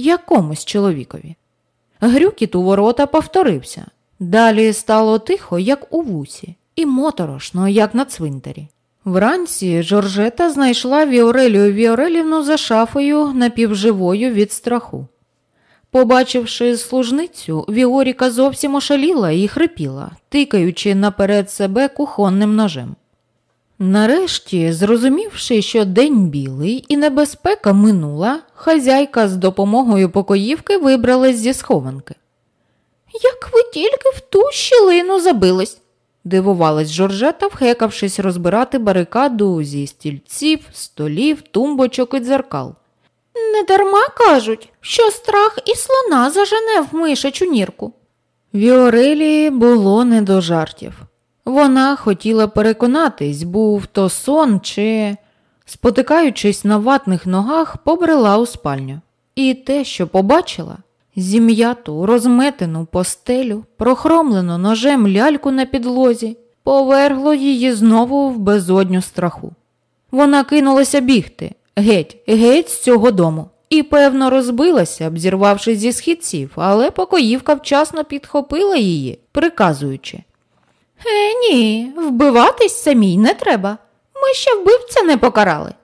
якомусь чоловікові. Грюкіт у ворота повторився. Далі стало тихо, як у вусі, і моторошно, як на цвинтарі. Вранці Жоржета знайшла Віорелію Віорелівну за шафою напівживою від страху. Побачивши служницю, Віоріка зовсім ошаліла і хрипіла, тикаючи наперед себе кухонним ножем. Нарешті, зрозумівши, що день білий і небезпека минула, хазяйка з допомогою покоївки вибралась зі схованки. Як ви тільки в ту щілину забились, дивувалась Жоржета, вхекавшись розбирати барикаду зі стільців, столів, тумбочок і дзеркал. Недарма кажуть, що страх і слона зажене в мишачу нірку. Віорелії було не до жартів. Вона хотіла переконатись, був то сон чи, спотикаючись на ватних ногах, побрела у спальню. І те, що побачила, зім'яту, розметену постелю, прохромлену ножем ляльку на підлозі, повергло її знову в безодню страху. Вона кинулася бігти, геть, геть з цього дому. І, певно, розбилася, обзірвавшись зі східців, але покоївка вчасно підхопила її, приказуючи Е, ні, вбиватись самій не треба. Ми ще вбивця не покарали.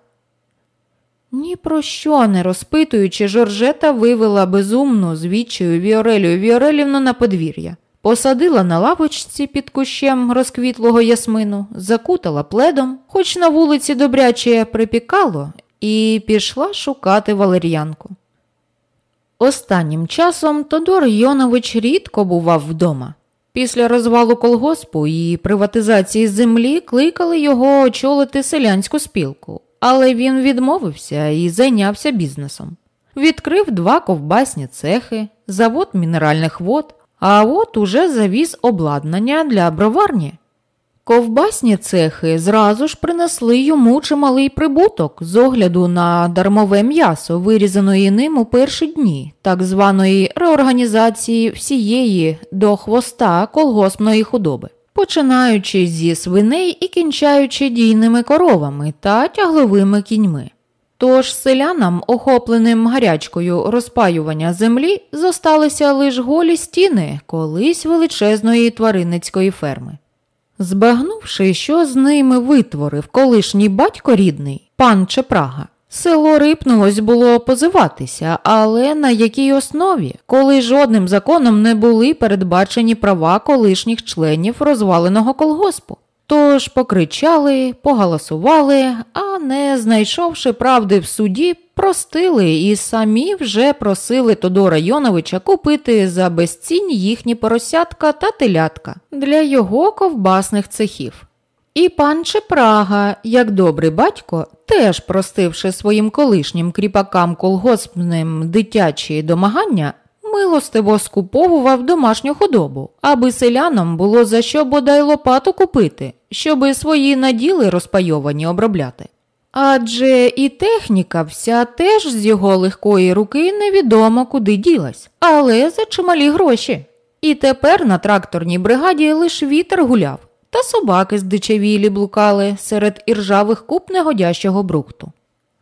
Ні про що не розпитуючи, Жоржета вивела безумну звідчою Віорелію Віорелівну на подвір'я, посадила на лавочці під кущем розквітлого ясмину, закутала пледом, хоч на вулиці добряче припікало, і пішла шукати валер'янку. Останнім часом Тодор Йонович рідко бував вдома. Після розвалу колгоспу і приватизації землі кликали його очолити селянську спілку, але він відмовився і зайнявся бізнесом. Відкрив два ковбасні цехи, завод мінеральних вод, а от уже завіз обладнання для броварні. Ковбасні цехи зразу ж принесли йому чималий прибуток з огляду на дармове м'ясо, вирізаної ним у перші дні так званої реорганізації всієї до хвоста колгоспної худоби, починаючи зі свиней і кінчаючи дійними коровами та тягловими кіньми. Тож селянам, охопленим гарячкою розпаювання землі, зосталися лише голі стіни колись величезної тваринницької ферми. Збагнувши, що з ними витворив колишній батько рідний, пан Чепрага, село рипнулось було позиватися, але на якій основі, коли жодним законом не були передбачені права колишніх членів розваленого колгоспу. Тож покричали, погаласували, а не знайшовши правди в суді, простили і самі вже просили Тодора Йоновича купити за безцінь їхні поросятка та телятка для його ковбасних цехів. І пан Чепрага, як добрий батько, теж простивши своїм колишнім кріпакам колгоспним дитячі домагання, милостиво скуповував домашню худобу, аби селянам було за що бодай лопату купити, щоби свої наділи розпайовані обробляти. Адже і техніка вся теж з його легкої руки невідомо куди ділась, але за чималі гроші. І тепер на тракторній бригаді лише вітер гуляв, та собаки здичавілі блукали серед іржавих куп негодящого брухту.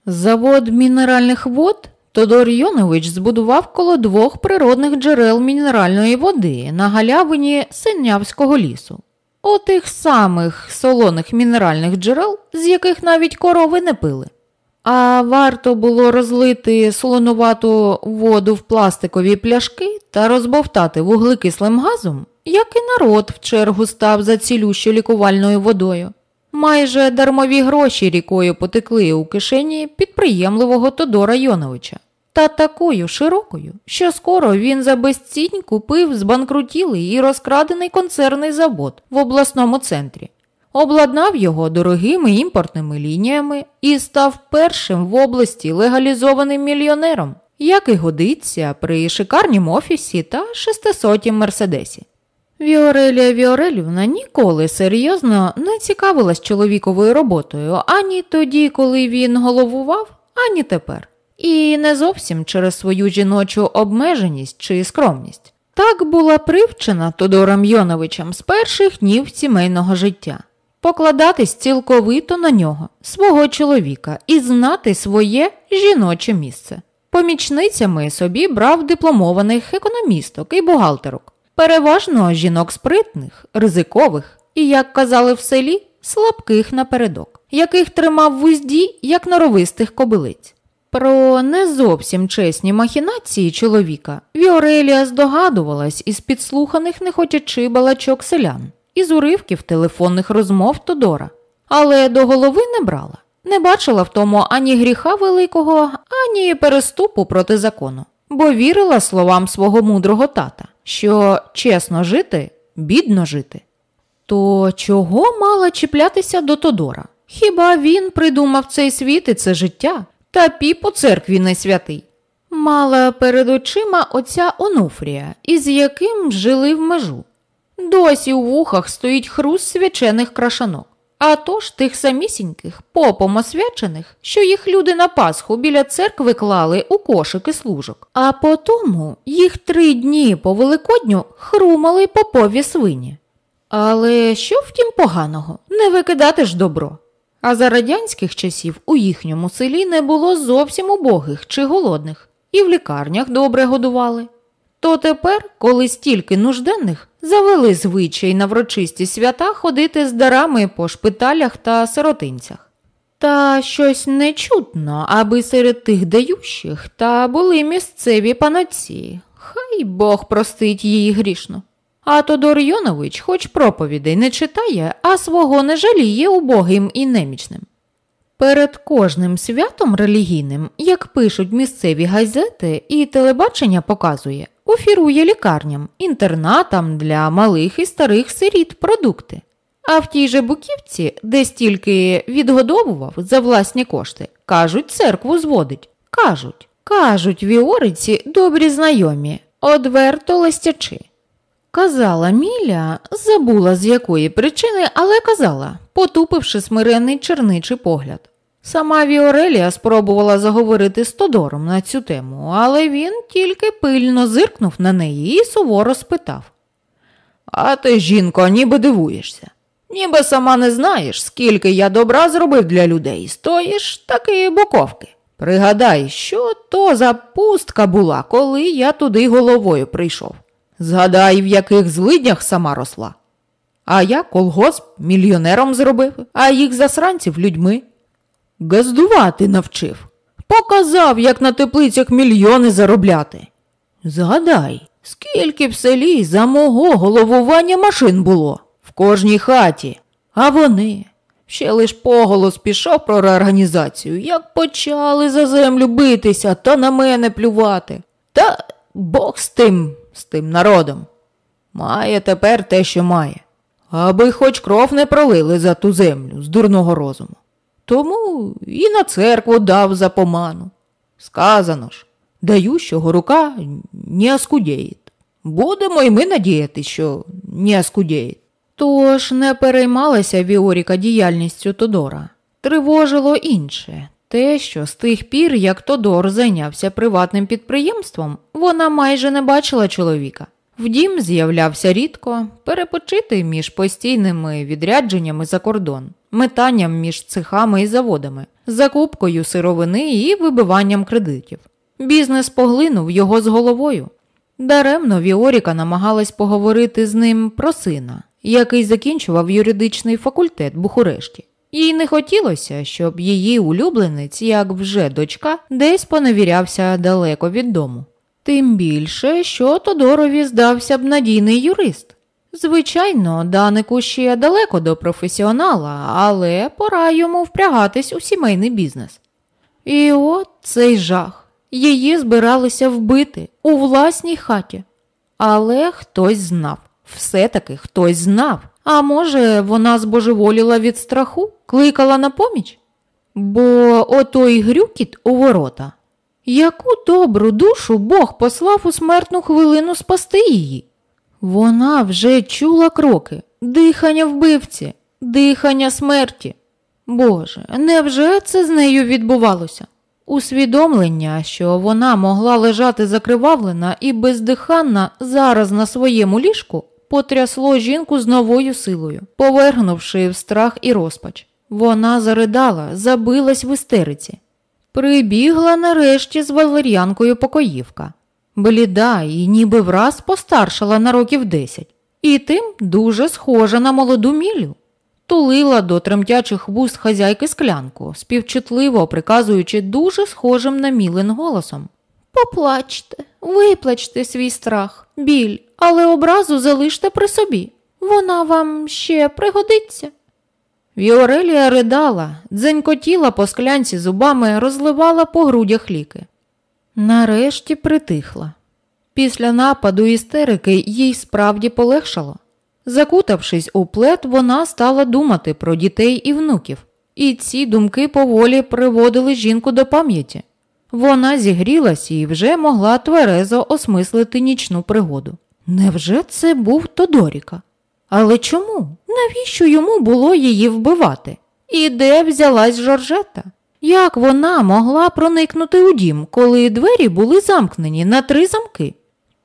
Завод мінеральних вод Тодор Йонович збудував коло двох природних джерел мінеральної води на галявині Синявського лісу. Отих самих солоних мінеральних джерел, з яких навіть корови не пили. А варто було розлити солонувату воду в пластикові пляшки та розбовтати вуглекислим газом, як і народ в чергу став за цілющу лікувальною водою. Майже дармові гроші рікою потекли у кишені підприємливого Тодора Йоновича. Та такою широкою, що скоро він за безцінь купив збанкрутілий і розкрадений концерний завод в обласному центрі, обладнав його дорогими імпортними лініями і став першим в області легалізованим мільйонером, як і годиться при шикарнім офісі та шестисотім мерседесі. Віорелія Віорелівна ніколи серйозно не цікавилась чоловіковою роботою ані тоді, коли він головував, ані тепер. І не зовсім через свою жіночу обмеженість чи скромність. Так була привчена Тодором Йоновичем з перших днів сімейного життя, покладатись цілковито на нього, свого чоловіка і знати своє жіноче місце. Помічницями собі брав дипломованих економісток і бухгалтерок, переважно жінок спритних, ризикових і, як казали в селі, слабких напередок, яких тримав в узді, як норовистих кобилиць. Про не зовсім чесні махінації чоловіка Віорелія здогадувалась із підслуханих нехотячи балачок селян, із уривків телефонних розмов Тодора, але до голови не брала. Не бачила в тому ані гріха великого, ані переступу проти закону, бо вірила словам свого мудрого тата, що чесно жити, бідно жити. То чого мала чіплятися до Тодора? Хіба він придумав цей світ і це життя, та піп у церкві не святий? Мала перед очима отця Онуфрія, із яким жили в межу. Досі у вухах стоїть хруст свячених крашанок. А то ж тих самісіньких, попом освячених, що їх люди на Пасху біля церкви клали у кошики служок, а потому їх три дні по Великодню хрумали попові свині. Але що втім поганого, не викидати ж добро. А за радянських часів у їхньому селі не було зовсім убогих чи голодних, і в лікарнях добре годували. То тепер, коли стільки нужденних, завели звичай на врочисті свята ходити з дарами по шпиталях та сиротинцях. Та щось нечутно, аби серед тих даючих та були місцеві панації. Хай Бог простить її грішно. А Тодор Йонович хоч проповідей не читає, а свого не жаліє убогим і немічним. Перед кожним святом релігійним, як пишуть місцеві газети і телебачення показує, офірує лікарням, інтернатам для малих і старих сиріт продукти. А в тій же Буківці, де стільки відгодовував за власні кошти, кажуть, церкву зводить. Кажуть, кажуть віориці добрі знайомі, одверто листячи. Казала Міля, забула з якої причини, але казала, потупивши смиренний черничий погляд. Сама Віорелія спробувала заговорити з Тодором на цю тему, але він тільки пильно зиркнув на неї і суворо спитав. А ти, жінко, ніби дивуєшся. Ніби сама не знаєш, скільки я добра зробив для людей, стоїш таки боковки. Пригадай, що то за пустка була, коли я туди головою прийшов. Згадай, в яких злиднях сама росла. А я колгосп мільйонером зробив, а їх засранців людьми. Газдувати навчив. Показав, як на теплицях мільйони заробляти. Згадай, скільки в селі за мого головування машин було в кожній хаті, а вони ще лиш поголос пішов про реорганізацію, як почали за землю битися та на мене плювати. Та Бог з тим, з тим народом. Має тепер те, що має, аби хоч кров не пролили за ту землю з дурного розуму. Тому і на церкву дав за поману. Сказано ж, дающого рука не оскудєє. Будемо й ми надіятися, що не оскудєє. Тож не переймалася Віоріка діяльністю Тодора. Тривожило інше те, що з тих пір, як Тодор зайнявся приватним підприємством, вона майже не бачила чоловіка. Вдім, з'являвся рідко перепочити між постійними відрядженнями за кордон, метанням між цехами і заводами, закупкою сировини і вибиванням кредитів. Бізнес поглинув його з головою. Даремно Віоріка намагалась поговорити з ним про сина, який закінчував юридичний факультет Бухурешті. Їй не хотілося, щоб її улюбленець, як вже дочка, десь поневірявся далеко від дому. Тим більше, що Тодорові здався б надійний юрист. Звичайно, Данику ще далеко до професіонала, але пора йому впрягатись у сімейний бізнес. І от цей жах. Її збиралися вбити у власній хаті. Але хтось знав, все-таки хтось знав. А може, вона збожеволіла від страху, кликала на поміч? Бо отой грюкіт у ворота. Яку добру душу Бог послав у смертну хвилину спасти її? Вона вже чула кроки, дихання вбивці, дихання смерті. Боже, невже це з нею відбувалося? Усвідомлення, що вона могла лежати закривавлена і бездиханна зараз на своєму ліжку, потрясло жінку з новою силою, повергнувши в страх і розпач. Вона заридала, забилась в істериці. Прибігла нарешті з валер'янкою покоївка. Бліда і ніби враз постаршала на років десять, і тим дуже схожа на молоду мілю. Тулила до тремтячих вуст хазяйки склянку, співчутливо приказуючи дуже схожим на мілин голосом. Поплачте, виплачте свій страх, біль, але образу залиште при собі. Вона вам ще пригодиться. Віорелія ридала, дзенькотіла по склянці зубами, розливала по грудях ліки. Нарешті притихла. Після нападу істерики їй справді полегшало. Закутавшись у плед, вона стала думати про дітей і внуків, і ці думки поволі приводили жінку до пам'яті. Вона зігрілася і вже могла тверезо осмислити нічну пригоду. Невже це був Тодоріка? Але чому? Навіщо йому було її вбивати? І де взялась Жоржета? Як вона могла проникнути у дім, коли двері були замкнені на три замки?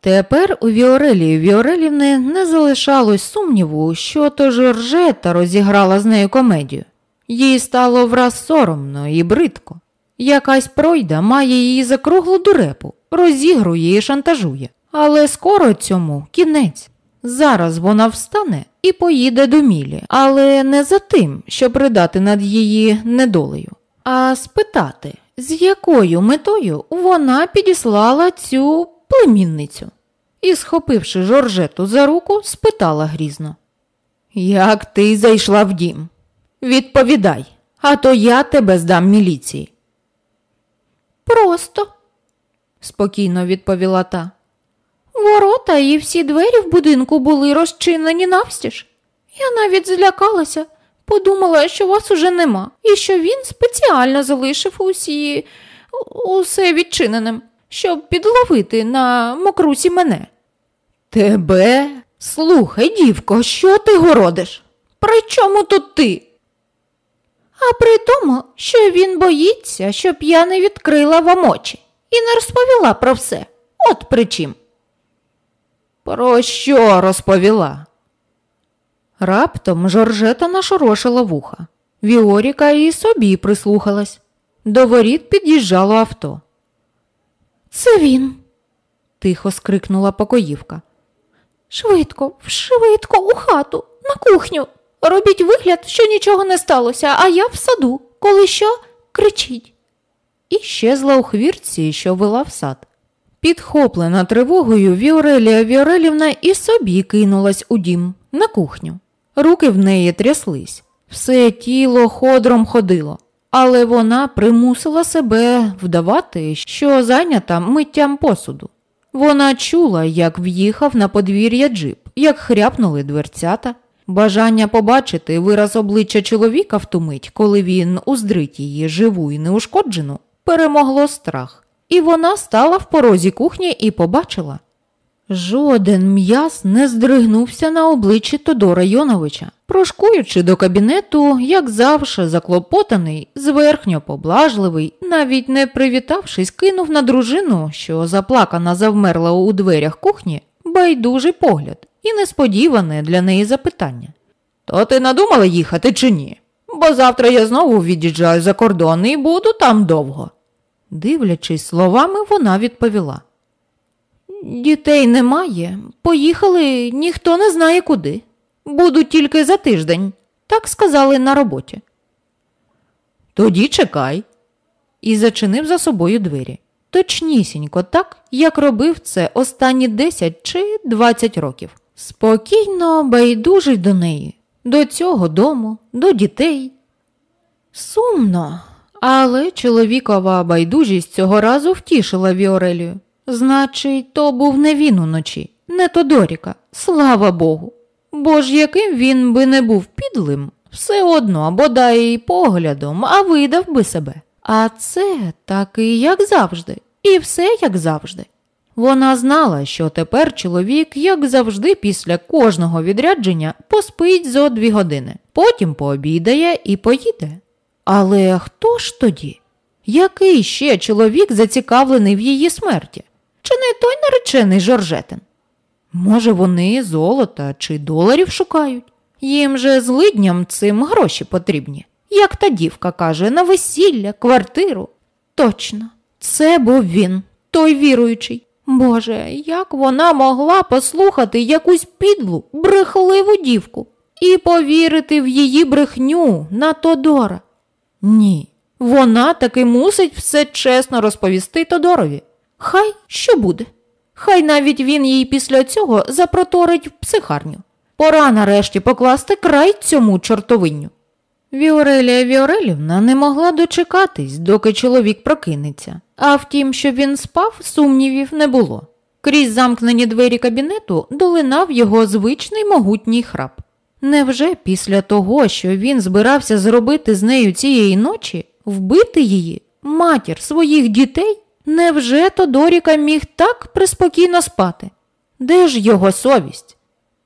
Тепер у Віорелії Віорелівни не залишалось сумніву, що то Жоржета розіграла з нею комедію. Їй стало враз соромно і бридко. Якась пройда має її за круглу дурепу, розігрує і шантажує. Але скоро цьому кінець. Зараз вона встане і поїде до Мілі, але не за тим, щоб ридати над її недолею, а спитати, з якою метою вона підіслала цю племінницю. І, схопивши Жоржету за руку, спитала грізно. Як ти зайшла в дім? Відповідай, а то я тебе здам міліції. Просто, спокійно відповіла та. Ворота і всі двері в будинку були розчинені навстіж. Я навіть злякалася, подумала, що вас уже нема, і що він спеціально залишив усі усе відчиненим, щоб підловити на мокрусі мене. Тебе? Слухай, дівко, що ти городиш? При чому тут ти? А при тому, що він боїться, щоб я не відкрила вам очі і не розповіла про все. От при чим. Про що розповіла? Раптом Жоржета нашорошила вуха. Віоріка і собі прислухалась. До воріт під'їжджало авто. Це він, тихо скрикнула покоївка. Швидко, швидко, у хату, на кухню. Робіть вигляд, що нічого не сталося, а я в саду. Коли що, кричіть. І щезла у хвірці, що вела в сад. Підхоплена тривогою, Віорелія Віорелівна і собі кинулась у дім, на кухню. Руки в неї тряслись, все тіло ходром ходило, але вона примусила себе вдавати, що зайнята миттям посуду. Вона чула, як в'їхав на подвір'я джип, як хряпнули дверцята. Бажання побачити вираз обличчя чоловіка в ту мить, коли він уздрить її живу і неушкоджену, перемогло страх, і вона стала в порозі кухні і побачила. Жоден м'яз не здригнувся на обличчі Тодора Йоновича, прошкуючи до кабінету, як завше, заклопотаний, зверхньо поблажливий, навіть не привітавшись, кинув на дружину, що заплакана завмерла у дверях кухні, байдужий погляд і несподіване для неї запитання. То ти надумала їхати чи ні? Бо завтра я знову від'їжджаю за кордон і буду там довго. Дивлячись словами, вона відповіла. Дітей немає, поїхали ніхто не знає куди. Буду тільки за тиждень, так сказали на роботі. Тоді чекай. І зачинив за собою двері. Точнісінько так, як робив це останні 10 чи 20 років. Спокійно, байдужий до неї, до цього дому, до дітей. Сумно, але чоловікова байдужість цього разу втішила Віорелію. Значить, то був не він уночі, не Тодоріка, слава Богу. Бо ж яким він би не був підлим, все одно, бодай і поглядом, а видав би себе. А це таки, як завжди, і все як завжди. Вона знала, що тепер чоловік, як завжди, після кожного відрядження поспить зо дві години, потім пообідає і поїде. Але хто ж тоді? Який ще чоловік зацікавлений в її смерті? Чи не той наречений Жоржетин? Може, вони золота чи доларів шукають? Їм же злидням цим гроші потрібні. Як та дівка каже, на весілля, квартиру. Точно, це був він, той віруючий. Боже, як вона могла послухати якусь підлу, брехливу дівку і повірити в її брехню на Тодора? Ні, вона таки мусить все чесно розповісти Тодорові. Хай що буде. Хай навіть він їй після цього запроторить в психарню. Пора нарешті покласти край цьому чортовинню. Віорелія Віорелівна не могла дочекатись, доки чоловік прокинеться, а втім, що він спав, сумнівів не було. Крізь замкнені двері кабінету долинав його звичний могутній храп. Невже після того, що він збирався зробити з нею цієї ночі, вбити її, матір своїх дітей? Невже Тодоріка міг так приспокійно спати? Де ж його совість?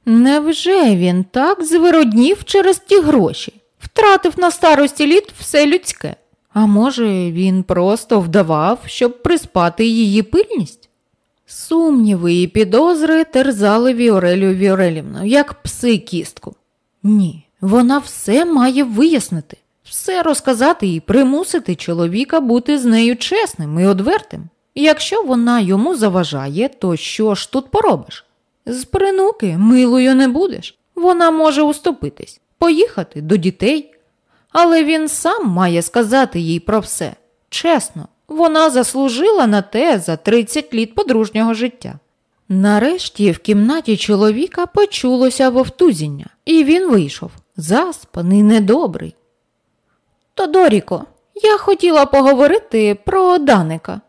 Невже він так звироднів через ті гроші, втратив на старості літ все людське? А може, він просто вдавав, щоб приспати її пильність? Сумніви і підозри терзали Віорелію Віорелівну, як пси кістку. Ні, вона все має вияснити, все розказати і примусити чоловіка бути з нею чесним і одвертим. Якщо вона йому заважає, то що ж тут поробиш? З принуки милою не будеш. Вона може уступитись, поїхати до дітей. Але він сам має сказати їй про все. Чесно, вона заслужила на те за 30 літ подружнього життя. Нарешті в кімнаті чоловіка почулося вовтузіння, і він вийшов, заспаний, недобрий. Тодоріко, я хотіла поговорити про Даника,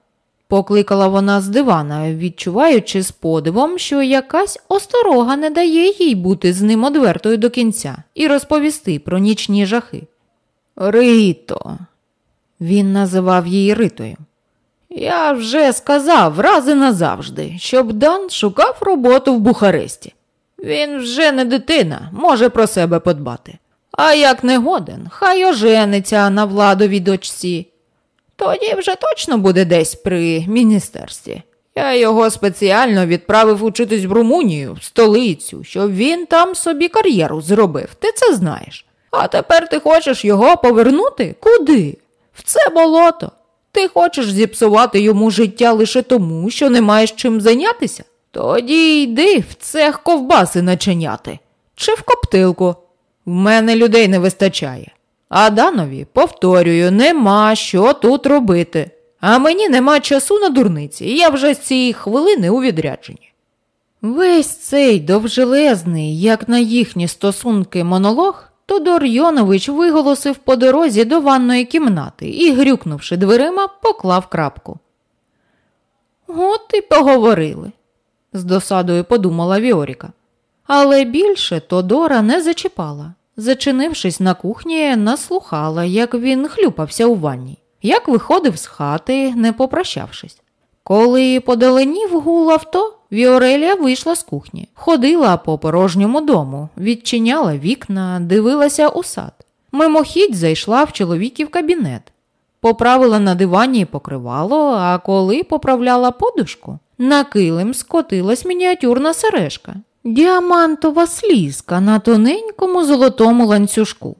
покликала вона з дивана, відчуваючи з подивом, що якась осторога не дає їй бути з ним одвертою до кінця і розповісти про нічні жахи. Рито, він називав її Ритою. Я вже сказав раз і назавжди, щоб Дан шукав роботу в Бухаресті. Він вже не дитина, може про себе подбати. А як не годен, хай ожениться на владовій дочці. Тоді вже точно буде десь при міністерстві. Я його спеціально відправив учитись в Румунію, в столицю, щоб він там собі кар'єру зробив. Ти це знаєш. А тепер ти хочеш його повернути? Куди? В це болото. Ти хочеш зіпсувати йому життя лише тому, що не маєш чим зайнятися? Тоді йди в цех ковбаси начиняти чи в коптилку. В мене людей не вистачає. А Данові, повторюю, нема що тут робити. А мені нема часу на дурниці, і я вже з цієї хвилини у відрядженні. Весь цей довжелезний, як на їхні стосунки, монолог Тодор Йонович виголосив по дорозі до ванної кімнати і, грюкнувши дверима, поклав крапку. От і поговорили, з досадою подумала Віоріка. Але більше Тодора не зачіпала. Зачинившись на кухні, наслухала, як він хлюпався у ванні, як виходив з хати, не попрощавшись. Коли подаленів гул авто, Віорелія вийшла з кухні, ходила по порожньому дому, відчиняла вікна, дивилася у сад. Мимохідь зайшла в чоловіків кабінет, поправила на дивані покривало, а коли поправляла подушку, на килим скотилась мініатюрна сережка, діамантова слізка на тоненькому золотому ланцюжку.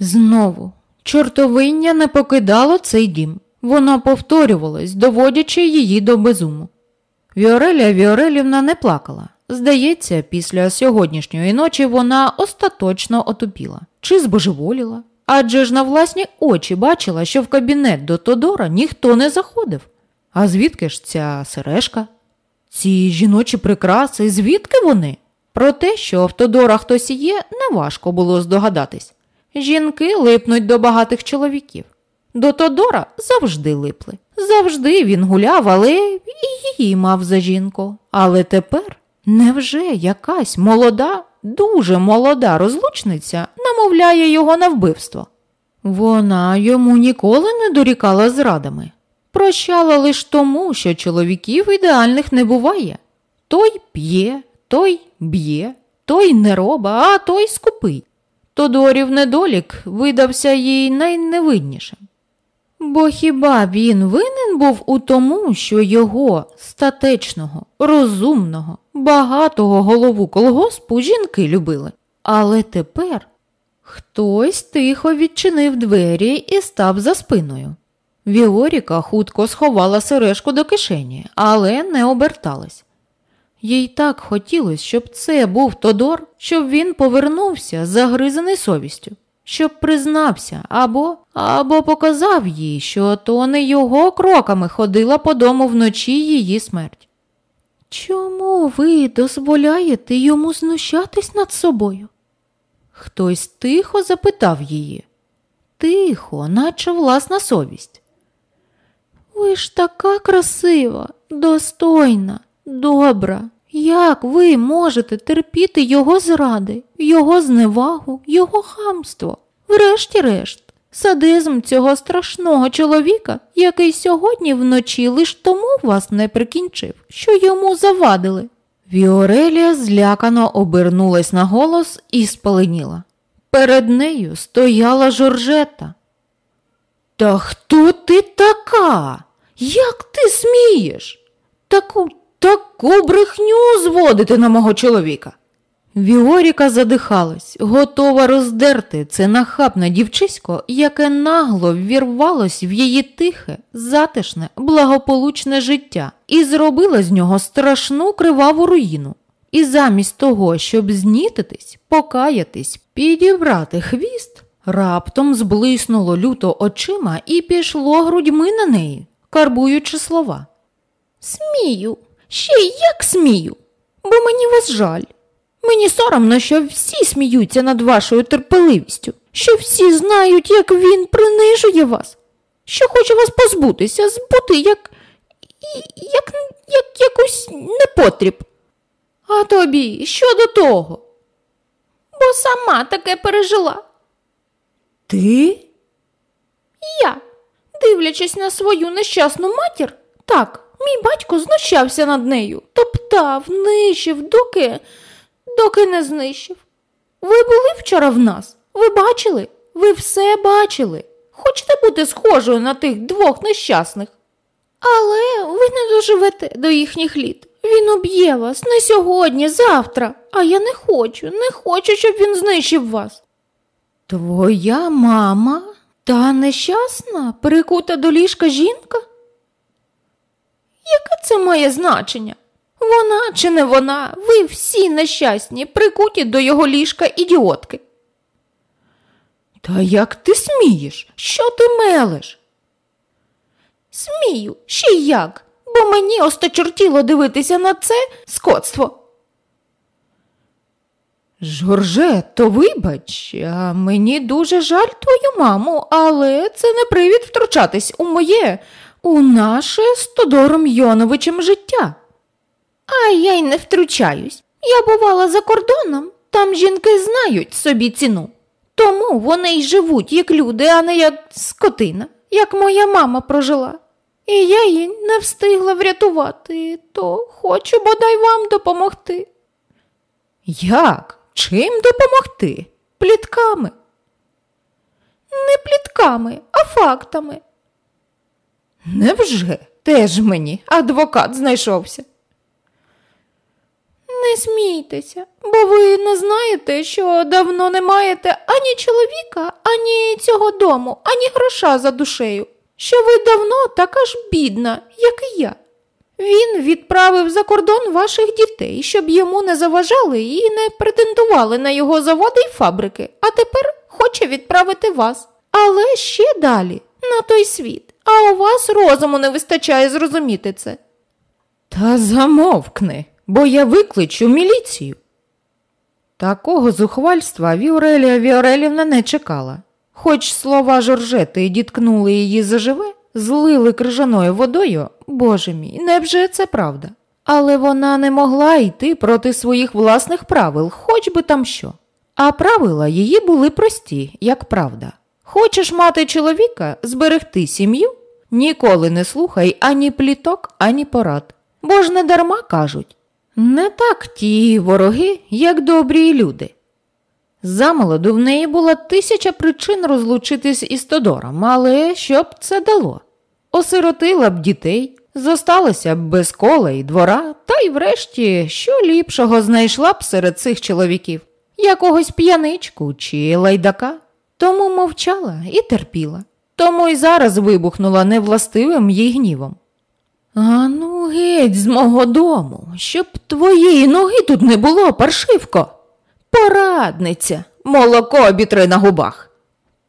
Знову чортовиння не покидало цей дім. Воно повторювалось, доводячи її до безуму. Віорелія Віорелівна не плакала. Здається, після сьогоднішньої ночі вона остаточно отупіла чи збожеволіла. Адже ж на власні очі бачила, що в кабінет до Тодора ніхто не заходив. А звідки ж ця сережка? Ці жіночі прикраси, звідки вони? Про те, що в Тодора хтось є, неважко було здогадатись. Жінки липнуть до багатих чоловіків. До Тодора завжди липли. Завжди він гуляв, але і її мав за жінку. Але тепер невже якась молода, дуже молода розлучниця намовляє його на вбивство? Вона йому ніколи не дорікала зрадами. Прощала лише тому, що чоловіків ідеальних не буває. Той п'є, той б'є, той не роба, а той скупий. Тодорів недолік видався їй найневиднішим. Бо хіба він винен був у тому, що його статечного, розумного, багатого голову колгоспу жінки любили? Але тепер хтось тихо відчинив двері і став за спиною. Віоріка хутко сховала сережку до кишені, але не оберталась. Їй так хотілося, щоб це був Тодор, щоб він повернувся, загризаний совістю, щоб признався або або показав їй, що то не його кроками ходила по дому вночі її смерть. Чому ви дозволяєте йому знущатись над собою? Хтось тихо запитав її, тихо, наче власна совість. Ви ж така красива, достойна, добра. Як ви можете терпіти його зради, його зневагу, його хамство? Врешті-решт, садизм цього страшного чоловіка, який сьогодні вночі лиш тому вас не прикінчив, що йому завадили. Віорелія злякано обернулась на голос і спаленіла. Перед нею стояла Жоржета. Та хто ти така? Як ти смієш? Таку таку брехню зводити на мого чоловіка? Віоріка задихалась, готова роздерти це нахабне дівчисько, яке нагло ввірвалось в її тихе, затишне, благополучне життя, і зробила з нього страшну криваву руїну. І замість того, щоб знітитись, покаятись, підібрати хвіст, раптом зблиснуло люто очима і пішло грудьми на неї, карбуючи слова. Смію, ще й як смію, бо мені вас жаль. Мені соромно, що всі сміються над вашою терпеливістю, що всі знають, як він принижує вас, що хоче вас позбутися, збути, як як, як якусь непотріб. А тобі що до того? Бо сама таке пережила. Ти? Я, дивлячись на свою нещасну матір, так, мій батько знущався над нею, топтав, нищив, доки доки не знищив. Ви були вчора в нас? Ви бачили? Ви все бачили. Хочете бути схожою на тих двох нещасних. Але ви не доживете до їхніх літ. Він уб'є вас не сьогодні, завтра, а я не хочу, не хочу, щоб він знищив вас. Твоя мама та нещасна, прикута до ліжка жінка? Яке це має значення? Вона чи не вона, ви всі нещасні, прикуті до його ліжка ідіотки. Та як ти смієш? Що ти мелеш? Смію, ще як, бо мені осточортіло дивитися на це скотство. Жорже, то вибач, а мені дуже жаль твою маму, але це не привід втручатись у моє, у наше з Тодором Йоновичем життя. А я й не втручаюсь. Я бувала за кордоном, там жінки знають собі ціну. Тому вони й живуть, як люди, а не як скотина, як моя мама прожила. І я її не встигла врятувати, то хочу бодай вам допомогти. Як? Чим допомогти? Плітками? Не плітками, а фактами. Невже теж мені адвокат знайшовся? Не смійтеся, бо ви не знаєте, що давно не маєте ані чоловіка, ані цього дому, ані гроша за душею, що ви давно така ж бідна, як і я. Він відправив за кордон ваших дітей, щоб йому не заважали і не претендували на його заводи й фабрики, а тепер хоче відправити вас. Але ще далі, на той світ, а у вас розуму не вистачає зрозуміти це. Та замовкни бо я викличу міліцію. Такого зухвальства Віорелія Віорелівна не чекала. Хоч слова Жоржети діткнули її заживе, злили крижаною водою, боже мій, невже це правда? Але вона не могла йти проти своїх власних правил, хоч би там що. А правила її були прості, як правда. Хочеш мати чоловіка, зберегти сім'ю? Ніколи не слухай ані пліток, ані порад. Бо ж не дарма кажуть не так ті вороги, як добрі люди. Замолоду в неї була тисяча причин розлучитись із Тодором, але що б це дало? Осиротила б дітей, зосталася б без кола і двора, та й врешті що ліпшого знайшла б серед цих чоловіків, якогось п'яничку чи лайдака. Тому мовчала і терпіла. тому й зараз вибухнула невластивим їй гнівом. Ану, геть з мого дому, щоб твоєї ноги тут не було, паршивко. Порадниця, молоко обітри на губах.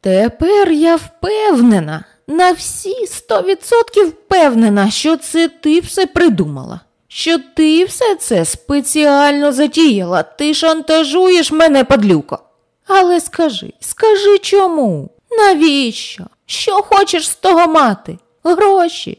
Тепер я впевнена, на всі сто відсотків впевнена, що це ти все придумала, що ти все це спеціально затіяла, ти шантажуєш мене, падлюко. Але скажи, скажи чому? Навіщо? Що хочеш з того мати? Гроші.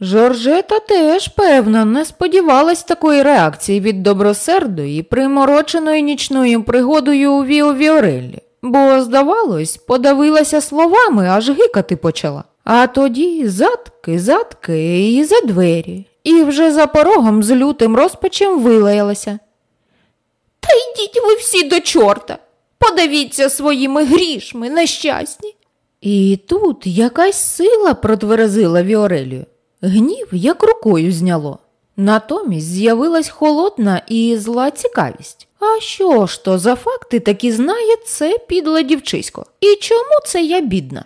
Жоржета теж, певно, не сподівалась такої реакції від добросердої, примороченої нічною пригодою у Віо Віореллі, бо, здавалось, подавилася словами, аж гикати почала. А тоді задки, задки і за двері, і вже за порогом з лютим розпачем вилаялася. Та йдіть ви всі до чорта, подавіться своїми грішми, нещасні. І тут якась сила протверезила Віорелію. Гнів як рукою зняло. Натомість з'явилась холодна і зла цікавість. А що ж то за факти такі знає це підле дівчисько? І чому це я бідна?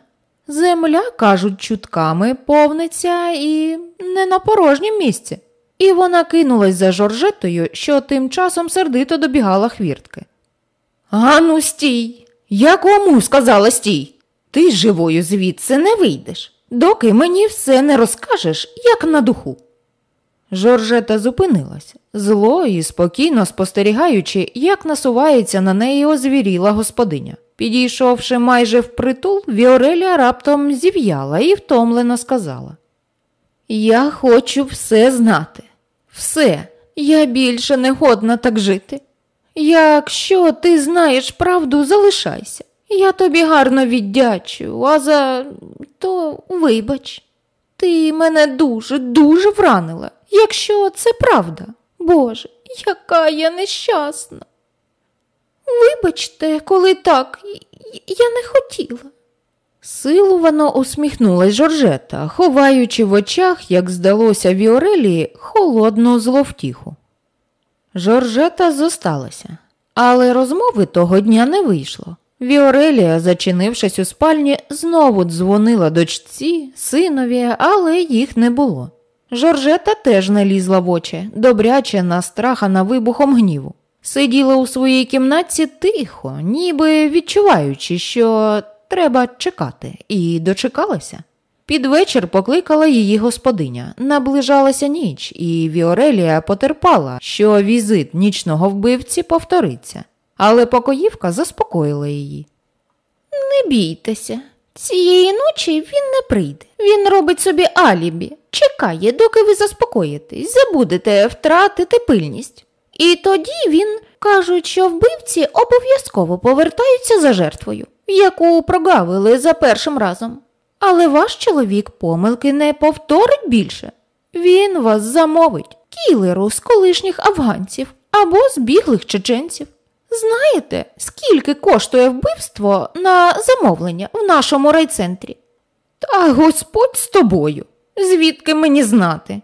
Земля, кажуть, чутками повниться і не на порожнім місці. І вона кинулась за Жоржетою, що тим часом сердито добігала хвіртки. Ану, стій! Я кому сказала стій? Ти живою звідси не вийдеш доки мені все не розкажеш, як на духу. Жоржета зупинилась, зло і спокійно спостерігаючи, як насувається на неї озвіріла господиня. Підійшовши майже впритул, Віорелія раптом зів'яла і втомлено сказала: Я хочу все знати, все, я більше не годна так жити. Якщо ти знаєш правду, залишайся. Я тобі гарно віддячу, а за то вибач, ти мене дуже, дуже вранила, якщо це правда. Боже, яка я нещасна. Вибачте, коли так, я не хотіла. Силувано усміхнулась Жоржета, ховаючи в очах, як здалося Віорелії, холодну зловтіху. Жоржета зосталася, але розмови того дня не вийшло. Віорелія, зачинившись у спальні, знову дзвонила дочці, синові, але їх не було. Жоржета теж не лізла в очі, добряче настрахана вибухом гніву. Сиділа у своїй кімнатці тихо, ніби відчуваючи, що треба чекати, і дочекалася. Під вечір покликала її господиня. Наближалася ніч, і Віорелія потерпала, що візит нічного вбивці повториться але покоївка заспокоїла її. Не бійтеся, цієї ночі він не прийде. Він робить собі алібі, чекає, доки ви заспокоїтесь, забудете втратити пильність. І тоді він кажуть, що вбивці обов'язково повертаються за жертвою, яку прогавили за першим разом. Але ваш чоловік помилки не повторить більше. Він вас замовить кілеру з колишніх афганців або з біглих чеченців. Знаєте, скільки коштує вбивство на замовлення в нашому райцентрі? Та Господь з тобою, звідки мені знати?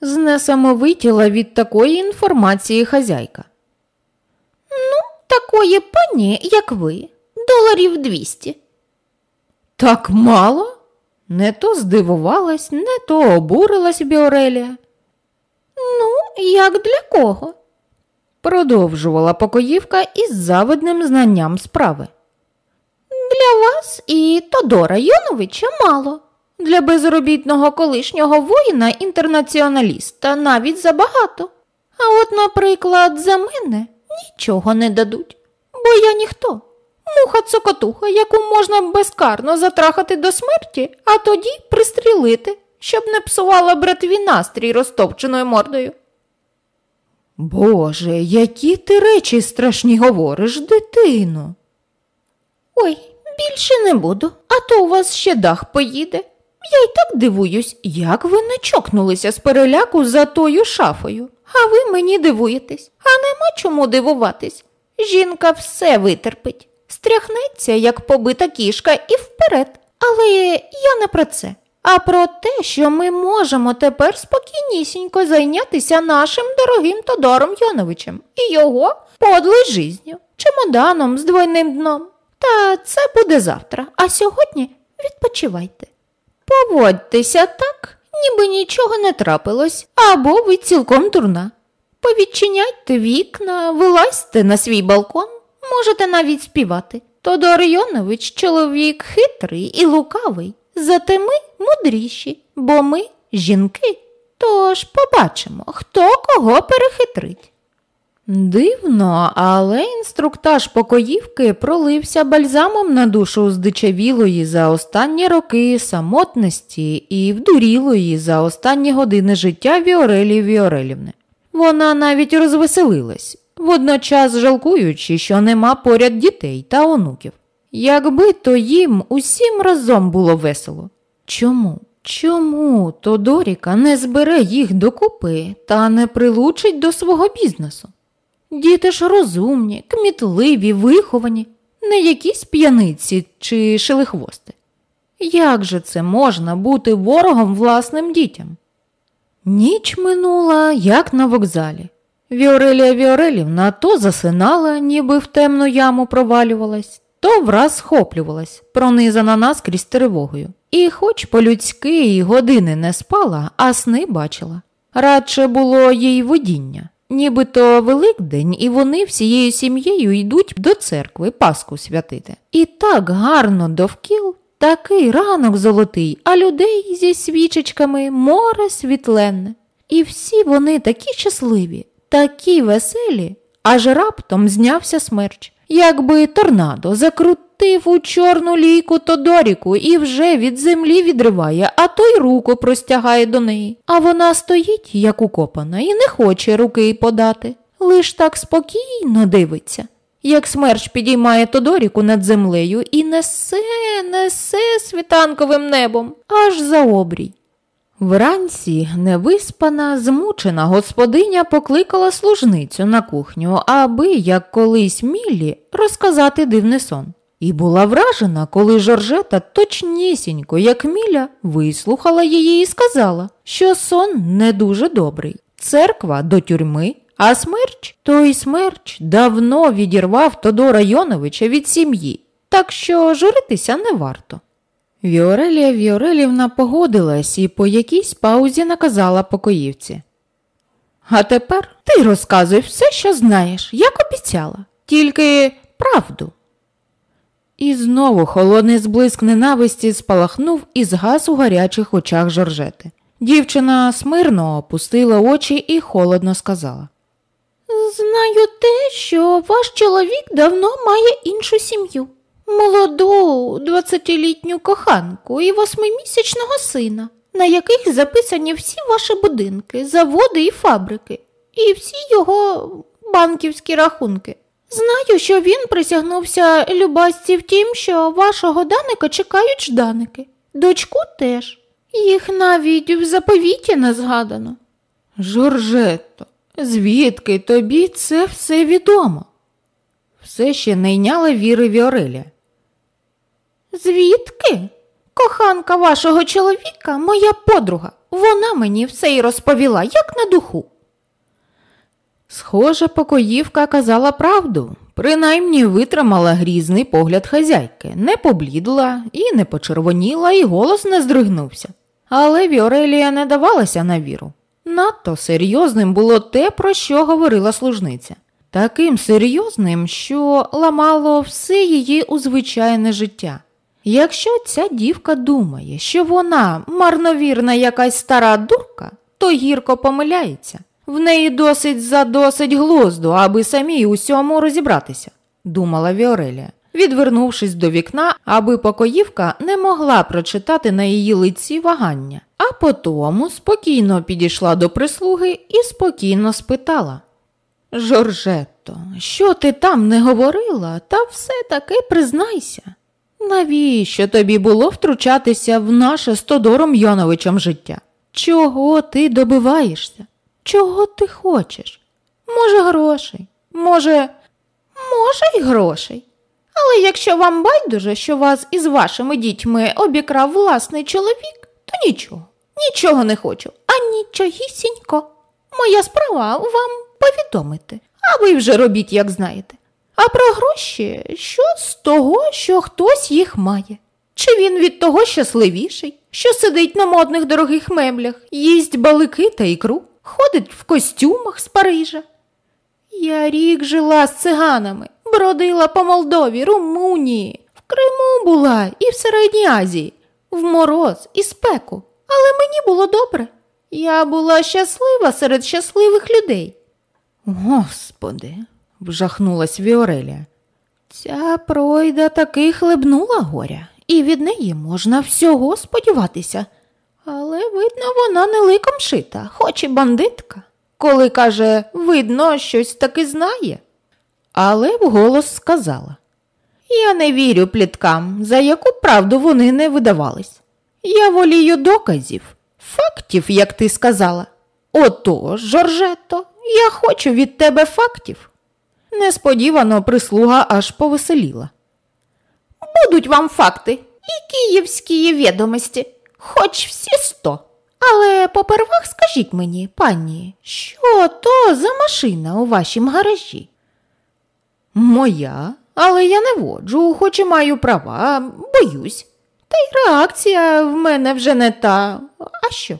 Знесамовитіла від такої інформації хазяйка. Ну, такої пані, як ви, доларів двісті. Так мало? Не то здивувалась, не то обурилась Біорелія. Ну, як для кого? продовжувала покоївка із завидним знанням справи. Для вас і Тодора Йоновича мало. Для безробітного колишнього воїна інтернаціоналіста навіть забагато. А от, наприклад, за мене нічого не дадуть, бо я ніхто. Муха цокотуха, яку можна безкарно затрахати до смерті, а тоді пристрілити, щоб не псувала братві настрій розтовченою мордою. Боже, які ти речі страшні говориш, дитино. Ой, більше не буду, а то у вас ще дах поїде. Я й так дивуюсь, як ви не чокнулися з переляку за тою шафою, а ви мені дивуєтесь, а нема чому дивуватись. Жінка все витерпить, стряхнеться, як побита кішка, і вперед. Але я не про це а про те, що ми можемо тепер спокійнісінько зайнятися нашим дорогим Тодором Йоновичем і його подлою жизнью, чемоданом з двойним дном. Та це буде завтра. А сьогодні відпочивайте. Поводьтеся так, ніби нічого не трапилось, або ви цілком дурна. Повідчиняйте вікна, вилазьте на свій балкон, можете навіть співати. Тодор Йонович чоловік хитрий і лукавий, зате ми мудріші, бо ми жінки. Тож побачимо, хто кого перехитрить. Дивно, але інструктаж покоївки пролився бальзамом на душу здичавілої за останні роки самотності і вдурілої за останні години життя Віорелі Віорелівни. Вона навіть розвеселилась, водночас жалкуючи, що нема поряд дітей та онуків. Якби то їм усім разом було весело. Чому? Чому Тодоріка не збере їх докупи та не прилучить до свого бізнесу? Діти ж розумні, кмітливі, виховані, не якісь п'яниці чи шелихвости. Як же це можна бути ворогом власним дітям? Ніч минула, як на вокзалі. Віорелія Віорелівна то засинала, ніби в темну яму провалювалась, то враз схоплювалась, пронизана наскрізь тривогою. І хоч по-людськи і години не спала, а сни бачила. Радше було їй водіння. Нібито Великдень, і вони всією сім'єю йдуть до церкви Пасху святити. І так гарно довкіл, такий ранок золотий, а людей зі свічечками море світленне. І всі вони такі щасливі, такі веселі, аж раптом знявся смерч, якби торнадо закрутив у чорну лійку Тодоріку і вже від землі відриває, а той руку простягає до неї. А вона стоїть, як укопана, і не хоче руки подати, лиш так спокійно дивиться. Як смерч підіймає Тодоріку над землею і несе, несе світанковим небом аж за обрій. Вранці невиспана, змучена господиня покликала служницю на кухню, аби, як колись Міллі, розказати дивний сон. І була вражена, коли Жоржета точнісінько, як Міля, вислухала її і сказала, що сон не дуже добрий. Церква до тюрми, а смерч той смерч давно відірвав Тодора Йоновича від сім'ї, так що журитися не варто. Віорелія Віорелівна погодилась і по якійсь паузі наказала покоївці. А тепер ти розказуй все, що знаєш, як обіцяла, тільки правду. І знову холодний зблиск ненависті спалахнув і згас у гарячих очах Жоржети. Дівчина смирно опустила очі і холодно сказала. Знаю те, що ваш чоловік давно має іншу сім'ю молоду двадцятилітню коханку і восьмимісячного сина, на яких записані всі ваші будинки, заводи і фабрики, і всі його банківські рахунки. Знаю, що він присягнувся любасті в тім, що вашого даника чекають жданики, дочку теж. Їх навіть в заповіті не згадано. Жоржетто, звідки тобі це все відомо? Все ще не йняла віри Віореля. Звідки? Коханка вашого чоловіка, моя подруга. Вона мені все й розповіла, як на духу. Схоже, покоївка казала правду, принаймні витримала грізний погляд хазяйки, не поблідла і не почервоніла, і голос не здригнувся. Але Віорелія не давалася на віру. Надто серйозним було те, про що говорила служниця. Таким серйозним, що ламало все її у звичайне життя. Якщо ця дівка думає, що вона марновірна якась стара дурка, то гірко помиляється. В неї досить за досить глузду, аби самій усьому розібратися, думала Віорелія, відвернувшись до вікна, аби покоївка не могла прочитати на її лиці вагання, а потому спокійно підійшла до прислуги і спокійно спитала Жоржетто, що ти там не говорила, та все таки признайся. Навіщо тобі було втручатися в наше з Тодором Йоновичем життя? Чого ти добиваєшся? Чого ти хочеш? Може, грошей, може, може, й грошей. Але якщо вам байдуже, що вас із вашими дітьми обікрав власний чоловік, то нічого, нічого не хочу, а нічогісінько. Моя справа вам повідомити, а ви вже робіть, як знаєте. А про гроші що з того, що хтось їх має? Чи він від того щасливіший, що сидить на модних дорогих меблях, їсть балики та ікру, ходить в костюмах з Парижа? Я рік жила з циганами, бродила по Молдові, Румунії, в Криму була і в Середній Азії, в мороз і спеку, але мені було добре. Я була щаслива серед щасливих людей. Господи, вжахнулась Віорелія. Ця пройда таки хлебнула горя, і від неї можна всього сподіватися. Але, видно, вона не ликом шита, хоч і бандитка. Коли каже, видно, щось таки знає. Але вголос сказала Я не вірю пліткам, за яку правду вони не видавались. Я волію доказів, фактів, як ти сказала. Отож, Жоржетто, я хочу від тебе фактів. Несподівано прислуга аж повеселіла. Будуть вам факти і київські відомості, хоч всі сто. Але попервах скажіть мені, пані, що то за машина у вашім гаражі? Моя, але я не воджу, хоч і маю права, боюсь. Та й реакція в мене вже не та. А що?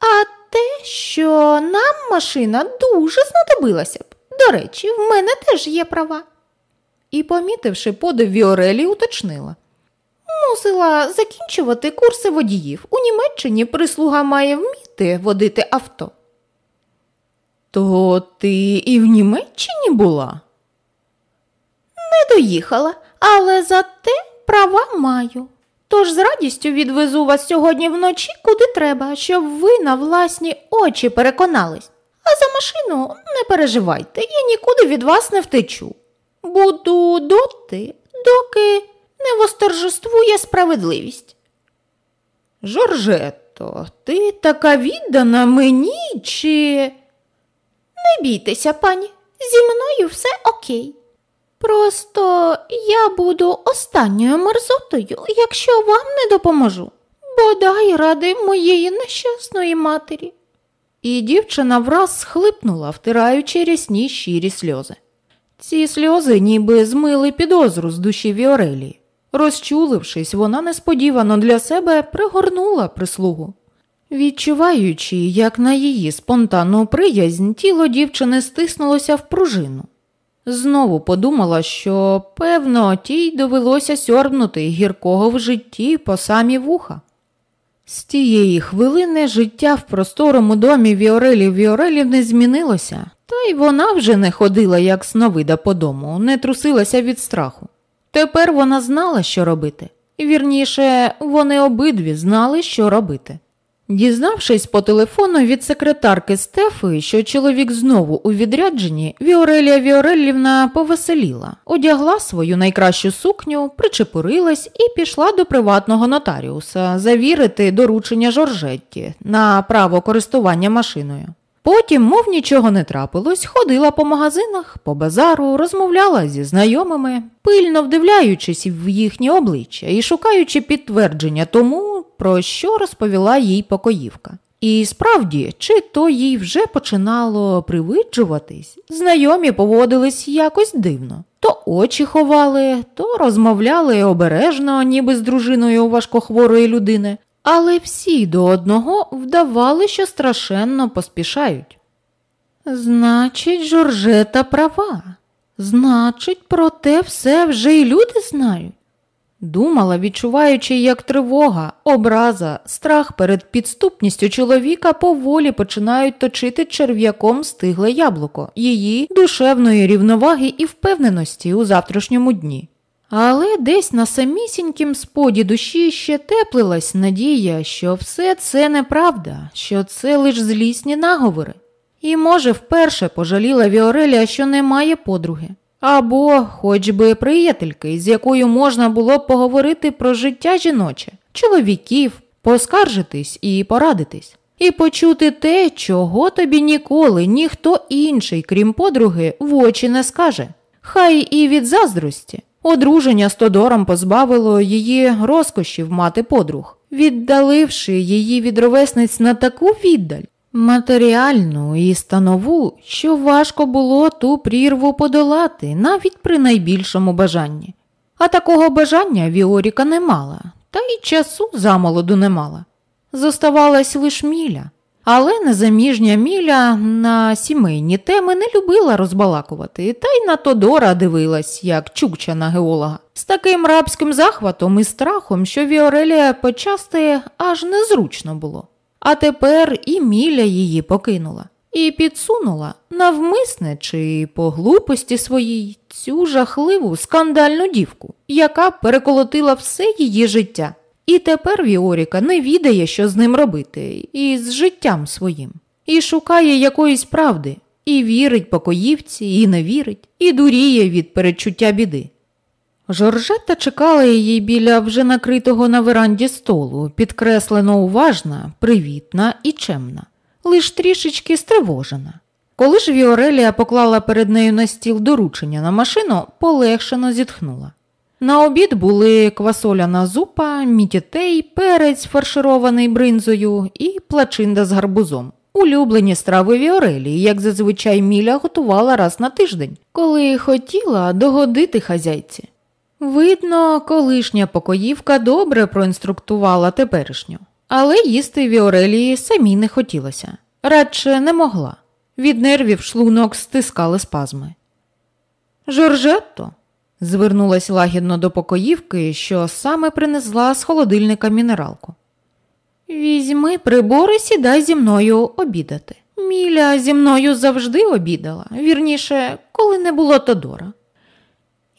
А те, що нам машина дуже знадобилася. До речі, в мене теж є права. І, помітивши подив Віорелі, уточнила. Мусила закінчувати курси водіїв. У Німеччині прислуга має вміти водити авто. То ти і в Німеччині була? Не доїхала, але зате права маю. Тож з радістю відвезу вас сьогодні вночі куди треба, щоб ви на власні очі переконались. А за машину не переживайте, я нікуди від вас не втечу. Буду доти, доки не восторжествує справедливість. Жоржетто, ти така віддана мені, чи. Не бійтеся, пані, зі мною все окей. Просто я буду останньою мерзотою, якщо вам не допоможу, бодай ради моєї нещасної матері. І дівчина враз схлипнула, втираючи рясні щирі сльози. Ці сльози ніби змили підозру з душі Віорелії. Розчулившись, вона несподівано для себе пригорнула прислугу. Відчуваючи, як на її спонтанну приязнь тіло дівчини стиснулося в пружину. Знову подумала, що, певно, тій довелося сьорбнути гіркого в житті по самі вуха. З тієї хвилини життя в просторому домі Віорелі Віорелів не змінилося, та й вона вже не ходила, як сновида по дому, не трусилася від страху. Тепер вона знала, що робити, вірніше, вони обидві знали, що робити. Дізнавшись по телефону від секретарки Стефи, що чоловік знову у відрядженні, Віорелія Віорелівна повеселіла, одягла свою найкращу сукню, причепурилась і пішла до приватного нотаріуса завірити доручення Жоржетті на право користування машиною. Потім, мов нічого не трапилось, ходила по магазинах, по базару, розмовляла зі знайомими, пильно вдивляючись в їхні обличчя і шукаючи підтвердження тому, про що розповіла їй покоївка. І справді, чи то їй вже починало привиджуватись, знайомі поводились якось дивно. То очі ховали, то розмовляли обережно, ніби з дружиною важкохворої людини, але всі до одного вдавали, що страшенно поспішають. Значить, Жоржета права. Значить, про те все вже й люди знають. Думала, відчуваючи, як тривога, образа, страх перед підступністю чоловіка поволі починають точити черв'яком стигле яблуко, її душевної рівноваги і впевненості у завтрашньому дні. Але десь на самісінькім споді душі ще теплилась надія, що все це неправда, що це лиш злісні наговори. І, може, вперше пожаліла Віорелія, що немає подруги, або хоч би приятельки, з якою можна було б поговорити про життя жіноче, чоловіків, поскаржитись і порадитись, і почути те, чого тобі ніколи ніхто інший, крім подруги, в очі не скаже, хай і від заздрості. Одруження з Тодором позбавило її розкошів мати подруг, віддаливши її від ровесниць на таку віддаль, матеріальну і станову, що важко було ту прірву подолати навіть при найбільшому бажанні. А такого бажання Віоріка не мала, та й часу замолоду не мала. Зоставалась лиш міля, але незаміжня міля на сімейні теми не любила розбалакувати, та й на Тодора дивилась, як чукча на геолога, з таким рабським захватом і страхом, що Віорелія почасти аж незручно було. А тепер і міля її покинула і підсунула навмисне чи по глупості своїй цю жахливу скандальну дівку, яка переколотила все її життя. І тепер Віоріка не відає, що з ним робити, і з життям своїм, і шукає якоїсь правди, і вірить покоївці, і не вірить, і дуріє від перечуття біди. Жоржетта чекала її біля вже накритого на веранді столу, підкреслено уважна, привітна і чемна, лиш трішечки стривожена. Коли ж Віорелія поклала перед нею на стіл доручення на машину, полегшено зітхнула. На обід були квасоляна зупа, мітітей, перець, фарширований бринзою і плачинда з гарбузом. Улюблені страви Віорелії, як зазвичай Міля готувала раз на тиждень, коли хотіла догодити хазяйці. Видно, колишня покоївка добре проінструктувала теперішню, але їсти Віорелії самі не хотілося, радше не могла. Від нервів шлунок стискали спазми. Жоржетто, звернулась лагідно до покоївки, що саме принесла з холодильника мінералку. Візьми прибори, сідай зі мною обідати. Міля зі мною завжди обідала, вірніше, коли не було Тодора.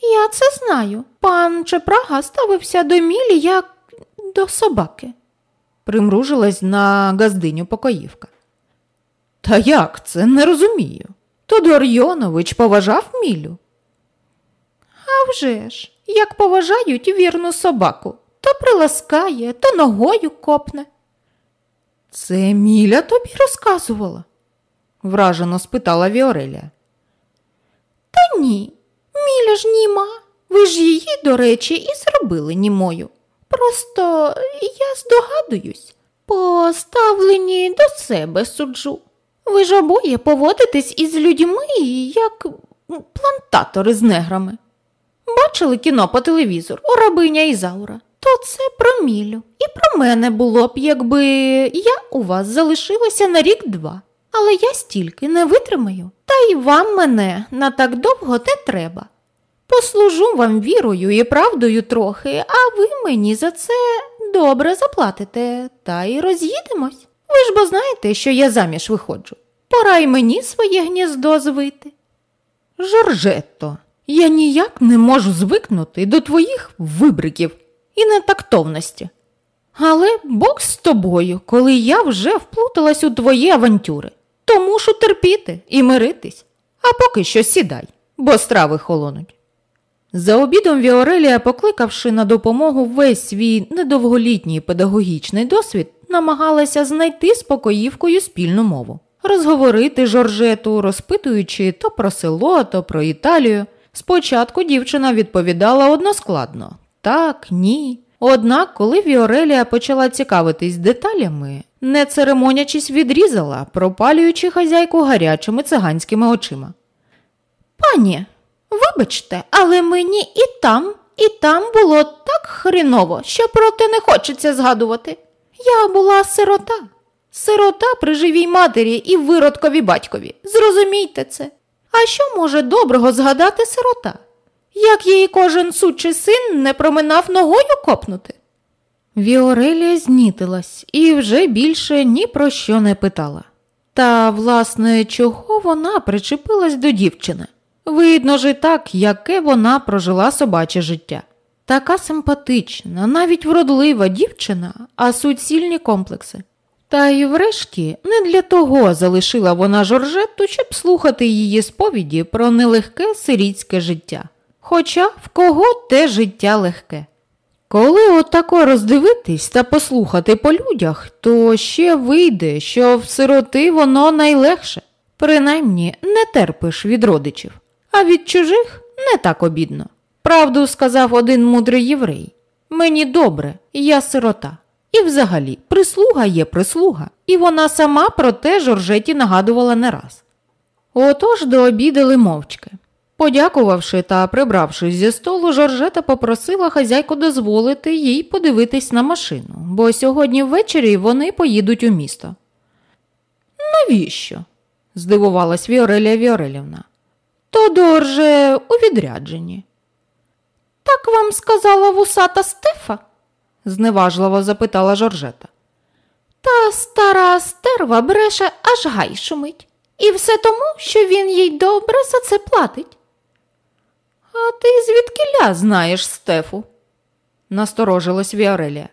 Я це знаю. Пан Чепрага ставився до Мілі як до собаки, примружилась на газдиню покоївка. Та як це не розумію? Тодор Йонович поважав Мілю. «А вже ж, як поважають вірну собаку, то приласкає, то ногою копне. Це Міля тобі розказувала? вражено спитала Віорелія. Та ні, Міля ж німа. Ви ж її, до речі, і зробили німою. Просто я здогадуюсь, по ставленні до себе суджу. Ви ж обоє поводитесь із людьми, як плантатори з неграми. Бачили кіно по телевізору рабиня Ізаура? То це про Мілю. І про мене було б, якби я у вас залишилася на рік-два. Але я стільки не витримаю, та й вам мене на так довго не треба. Послужу вам вірою і правдою трохи, а ви мені за це добре заплатите, та й роз'їдемось. Ви ж бо знаєте, що я заміж виходжу. Пора й мені своє гніздо звити. Жоржетто, я ніяк не можу звикнути до твоїх вибриків і нетактовності. Але Бог з тобою, коли я вже вплуталась у твої авантюри, то мушу терпіти і миритись, а поки що сідай, бо страви холонуть. За обідом Віорелія, покликавши на допомогу весь свій недовголітній педагогічний досвід, намагалася знайти з покоївкою спільну мову, розговорити Жоржету, розпитуючи то про село, то про Італію. Спочатку дівчина відповідала односкладно так, ні. Однак, коли Віорелія почала цікавитись деталями, не церемонячись відрізала, пропалюючи хазяйку гарячими циганськими очима. Пані, вибачте, але мені і там, і там було так хріново, що проте не хочеться згадувати. Я була сирота, сирота при живій матері і виродкові батькові. Зрозумійте це. А що може доброго згадати сирота? Як її кожен сучий син не проминав ногою копнути? Віорелія знітилась і вже більше ні про що не питала. Та, власне, чого вона причепилась до дівчини? Видно ж так, яке вона прожила собаче життя. Така симпатична, навіть вродлива дівчина, а суцільні комплекси. Та й врешті не для того залишила вона Жоржетту, щоб слухати її сповіді про нелегке сирітське життя. Хоча в кого те життя легке. Коли отако роздивитись та послухати по людях, то ще вийде, що в сироти воно найлегше, принаймні не терпиш від родичів, а від чужих не так обідно. Правду сказав один мудрий єврей мені добре, я сирота. І взагалі прислуга є прислуга, і вона сама про те Жоржеті нагадувала не раз. Отож дообідали мовчки. Подякувавши та прибравшись зі столу, Жоржета попросила хазяйку дозволити їй подивитись на машину, бо сьогодні ввечері вони поїдуть у місто. Навіщо? здивувалась Віорелія Віорелівна. Тодор же у відрядженні. Так вам сказала вусата Стефа? Зневажливо запитала Жоржета. Та стара стерва бреше аж гай шумить. І все тому, що він їй добре за це платить. А ти звідкиля знаєш Стефу? насторожилась Віорелія.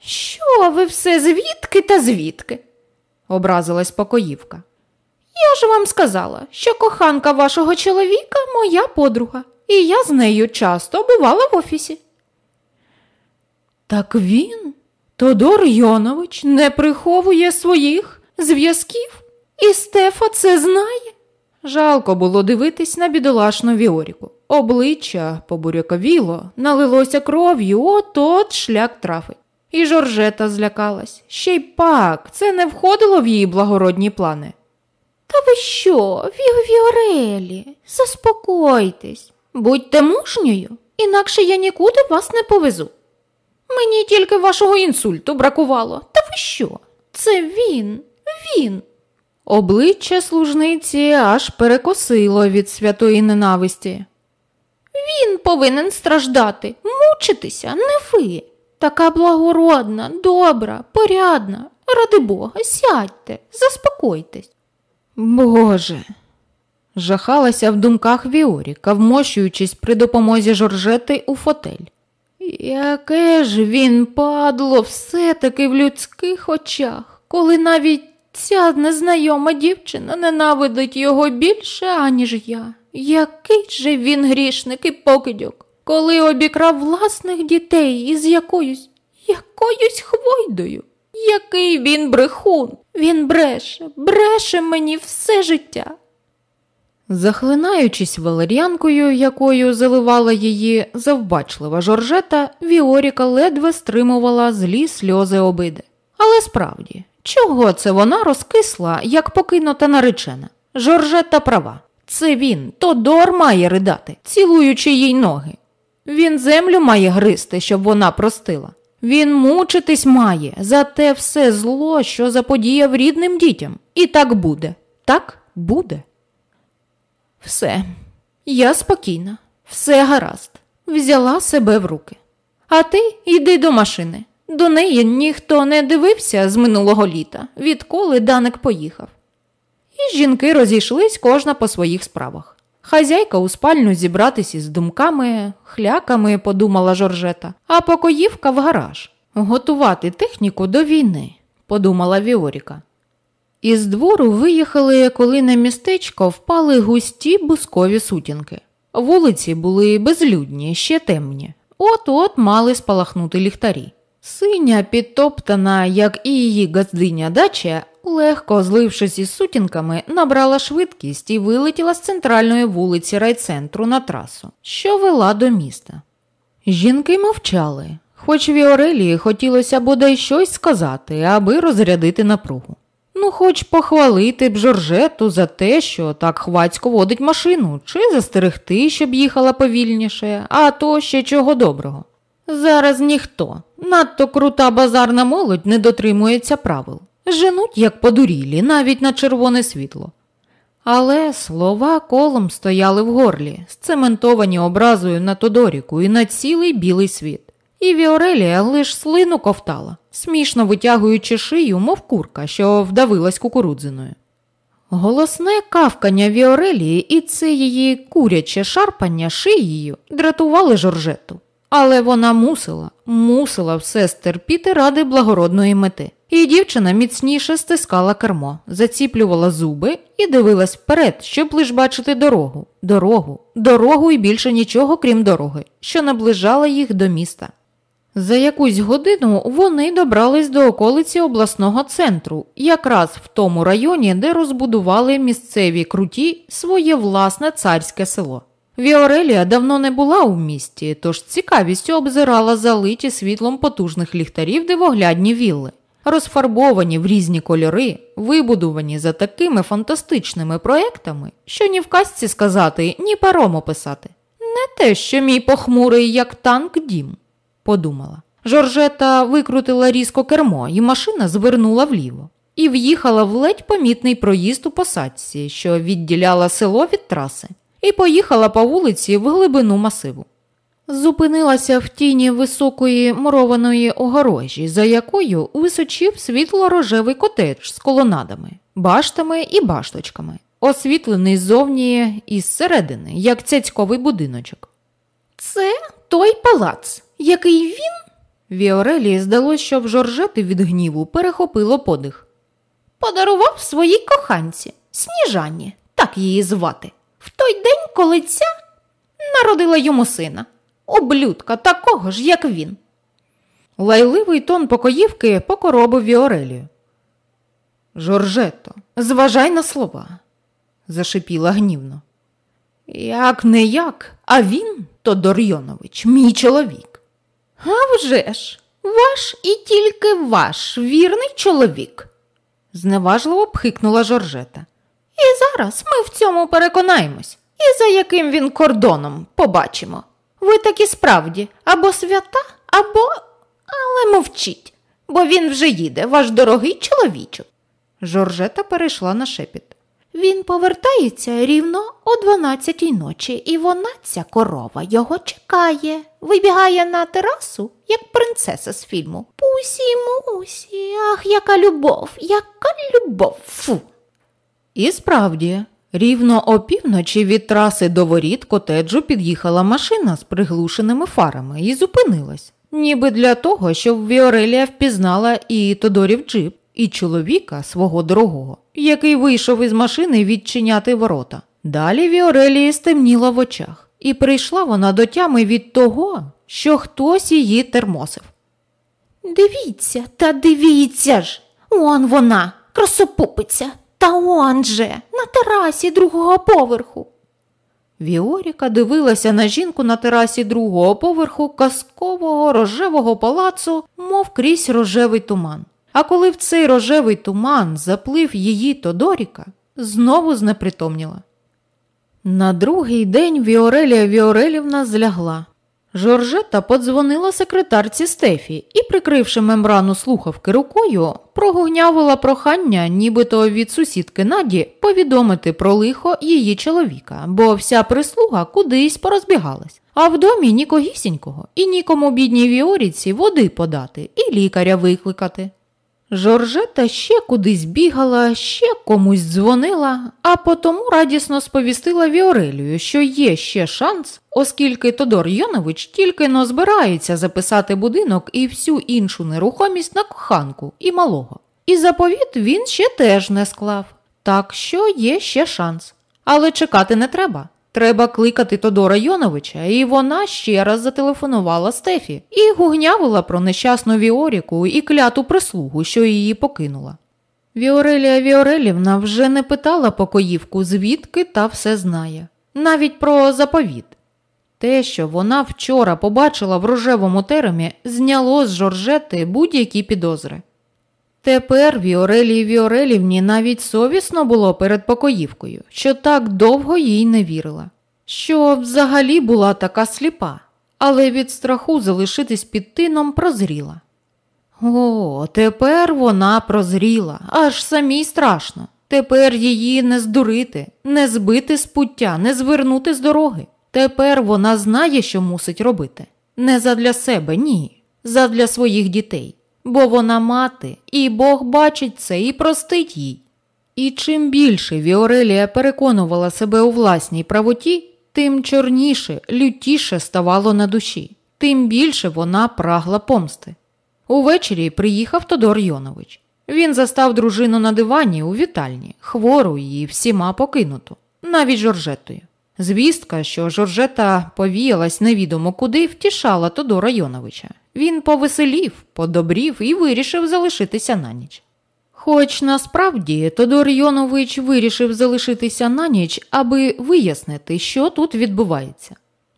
Що ви все звідки та звідки? образилась покоївка. Я ж вам сказала, що коханка вашого чоловіка моя подруга, і я з нею часто бувала в офісі. Так він, Тодор Йонович, не приховує своїх зв'язків, і Стефа це знає. Жалко було дивитись на бідолашну Віоріку. Обличчя побуряковіло, налилося кров'ю, от от шлях трафить. І Жоржета злякалась. Ще й пак, це не входило в її благородні плани. Та ви що, Віорелі, заспокойтесь, будьте мужньою, інакше я нікуди вас не повезу. Мені тільки вашого інсульту бракувало. Та ви що? Це він, він. Обличчя служниці аж перекосило від святої ненависті. Він повинен страждати, мучитися, не ви. Така благородна, добра, порядна. Ради Бога, сядьте, заспокойтесь. Боже. Жахалася в думках Віоріка, вмощуючись при допомозі Жоржети у фотель. Яке ж він падло все-таки в людських очах, коли навіть ця незнайома дівчина ненавидить його більше, аніж я. Який же він грішник і покидьок, коли обікрав власних дітей із якоюсь, якоюсь хвойдою. Який він брехун, він бреше, бреше мені все життя. Захлинаючись валер'янкою, якою заливала її завбачлива Жоржета, Віоріка ледве стримувала злі сльози обиди. Але справді, чого це вона розкисла, як покинута наречена? Жоржета права. Це він, Тодор має ридати, цілуючи їй ноги. Він землю має гризти, щоб вона простила. Він мучитись має за те все зло, що заподіяв рідним дітям. І так буде, так буде. Все, я спокійна, все гаразд, взяла себе в руки. А ти йди до машини. До неї ніхто не дивився з минулого літа, відколи Даник поїхав. І жінки розійшлись кожна по своїх справах. Хазяйка у спальню зібратись із думками, хляками, подумала Жоржета, а покоївка в гараж. Готувати техніку до війни, подумала Віоріка. Із двору виїхали, коли на містечко впали густі бускові сутінки. Вулиці були безлюдні, ще темні. От-от мали спалахнути ліхтарі. Синя, підтоптана, як і її газдиня дача, легко злившись із сутінками, набрала швидкість і вилетіла з центральної вулиці райцентру на трасу, що вела до міста. Жінки мовчали, хоч Віорелії хотілося бодай щось сказати, аби розрядити напругу. Ну, хоч похвалити б Жоржету за те, що так хвацько водить машину, чи застерегти, щоб їхала повільніше, а то ще чого доброго. Зараз ніхто, надто крута базарна молодь не дотримується правил. Женуть, як подурілі, навіть на червоне світло. Але слова колом стояли в горлі, сцементовані образою на Тодоріку і на цілий білий світ. І Віорелія лиш слину ковтала, смішно витягуючи шию, мов курка, що вдавилась кукурудзиною. Голосне кавкання Віорелії і це її куряче шарпання шиєю дратували Жоржету. Але вона мусила, мусила все стерпіти ради благородної мети. І дівчина міцніше стискала кермо, заціплювала зуби і дивилась вперед, щоб лиш бачити дорогу, дорогу, дорогу і більше нічого, крім дороги, що наближала їх до міста. За якусь годину вони добрались до околиці обласного центру, якраз в тому районі, де розбудували місцеві круті своє власне царське село. Віорелія давно не була у місті, тож цікавістю обзирала залиті світлом потужних ліхтарів дивоглядні вілли. розфарбовані в різні кольори, вибудовані за такими фантастичними проектами, що ні в казці сказати, ні паром описати. Не те, що мій похмурий, як танк дім, подумала. Жоржета викрутила різко кермо, і машина звернула вліво і в'їхала в ледь помітний проїзд у посадці, що відділяла село від траси, і поїхала по вулиці в глибину масиву. Зупинилася в тіні високої мурованої огорожі, за якою височив світло-рожевий котедж з колонадами, баштами і башточками, освітлений ззовні і зсередини, як цяцьковий будиночок. Це той палац, який він. Віорелії здалося, що в Жоржети від гніву перехопило подих. Подарував своїй коханці, Сніжані, так її звати, в той день, коли ця народила йому сина облюдка такого ж, як він. Лайливий тон покоївки покоробив Віорелію. Жоржето, зважай на слова, зашипіла гнівно. Як не як, а він, Тодор Йонович, мій чоловік. «А вже ж, ваш і тільки ваш вірний чоловік, зневажливо пхикнула Жоржета. І зараз ми в цьому переконаємось, і за яким він кордоном побачимо. Ви таки справді або свята, або. Але мовчіть, бо він вже їде, ваш дорогий чоловічок. Жоржета перейшла на шепіт. Він повертається рівно о дванадцятій ночі, і вона, ця корова, його чекає, вибігає на терасу, як принцеса з фільму. Пусі, мусі, ах, яка любов, яка любов. Фу. І справді, Рівно опівночі від траси до воріт котеджу під'їхала машина з приглушеними фарами і зупинилась, ніби для того, щоб Віорелія впізнала і Тодорів джип, і чоловіка свого дорогого, який вийшов із машини відчиняти ворота. Далі Віорелії стемніло в очах, і прийшла вона до тями від того, що хтось її термосив. Дивіться, та дивіться ж, он вона, красопупиця. Та он же, на терасі другого поверху. Віоріка дивилася на жінку на терасі другого поверху казкового рожевого палацу, мов крізь рожевий туман. А коли в цей рожевий туман заплив її Тодоріка, знову знепритомніла. На другий день Віорелія Віорелівна злягла. Жоржета подзвонила секретарці Стефі і, прикривши мембрану слухавки рукою, прогугнявила прохання, нібито від сусідки Наді, повідомити про лихо її чоловіка, бо вся прислуга кудись порозбігалась. А в домі нікогісінького і нікому бідній Віоріці води подати і лікаря викликати. Жоржета ще кудись бігала, ще комусь дзвонила, а потому радісно сповістила Віорелію, що є ще шанс, оскільки Тодор Йонович тільки но збирається записати будинок і всю іншу нерухомість на коханку і малого. І заповіт він ще теж не склав, так що є ще шанс. Але чекати не треба. Треба кликати Тодора Йоновича, і вона ще раз зателефонувала Стефі і гугнявила про нещасну Віоріку і кляту прислугу, що її покинула. Віорелія Віорелівна вже не питала покоївку, звідки та все знає, навіть про заповіт. Те, що вона вчора побачила в рожевому теремі, зняло з Жоржети будь-які підозри. Тепер Віорелії Віорелівні навіть совісно було перед покоївкою, що так довго їй не вірила, що взагалі була така сліпа, але від страху залишитись під тином прозріла. О, тепер вона прозріла, аж самій страшно. Тепер її не здурити, не збити з пуття, не звернути з дороги. Тепер вона знає, що мусить робити. Не задля себе, ні, задля своїх дітей бо вона мати, і Бог бачить це і простить їй. І чим більше Віорелія переконувала себе у власній правоті, тим чорніше, лютіше ставало на душі, тим більше вона прагла помсти. Увечері приїхав Тодор Йонович. Він застав дружину на дивані у вітальні, хвору і всіма покинуту, навіть Жоржетою. Звістка, що Жоржета повіялась невідомо куди, втішала Тодора Йоновича. Він повеселів, подобрів і вирішив залишитися на ніч. Хоч насправді Тодор Йонович вирішив залишитися на ніч, аби вияснити, що тут відбувається.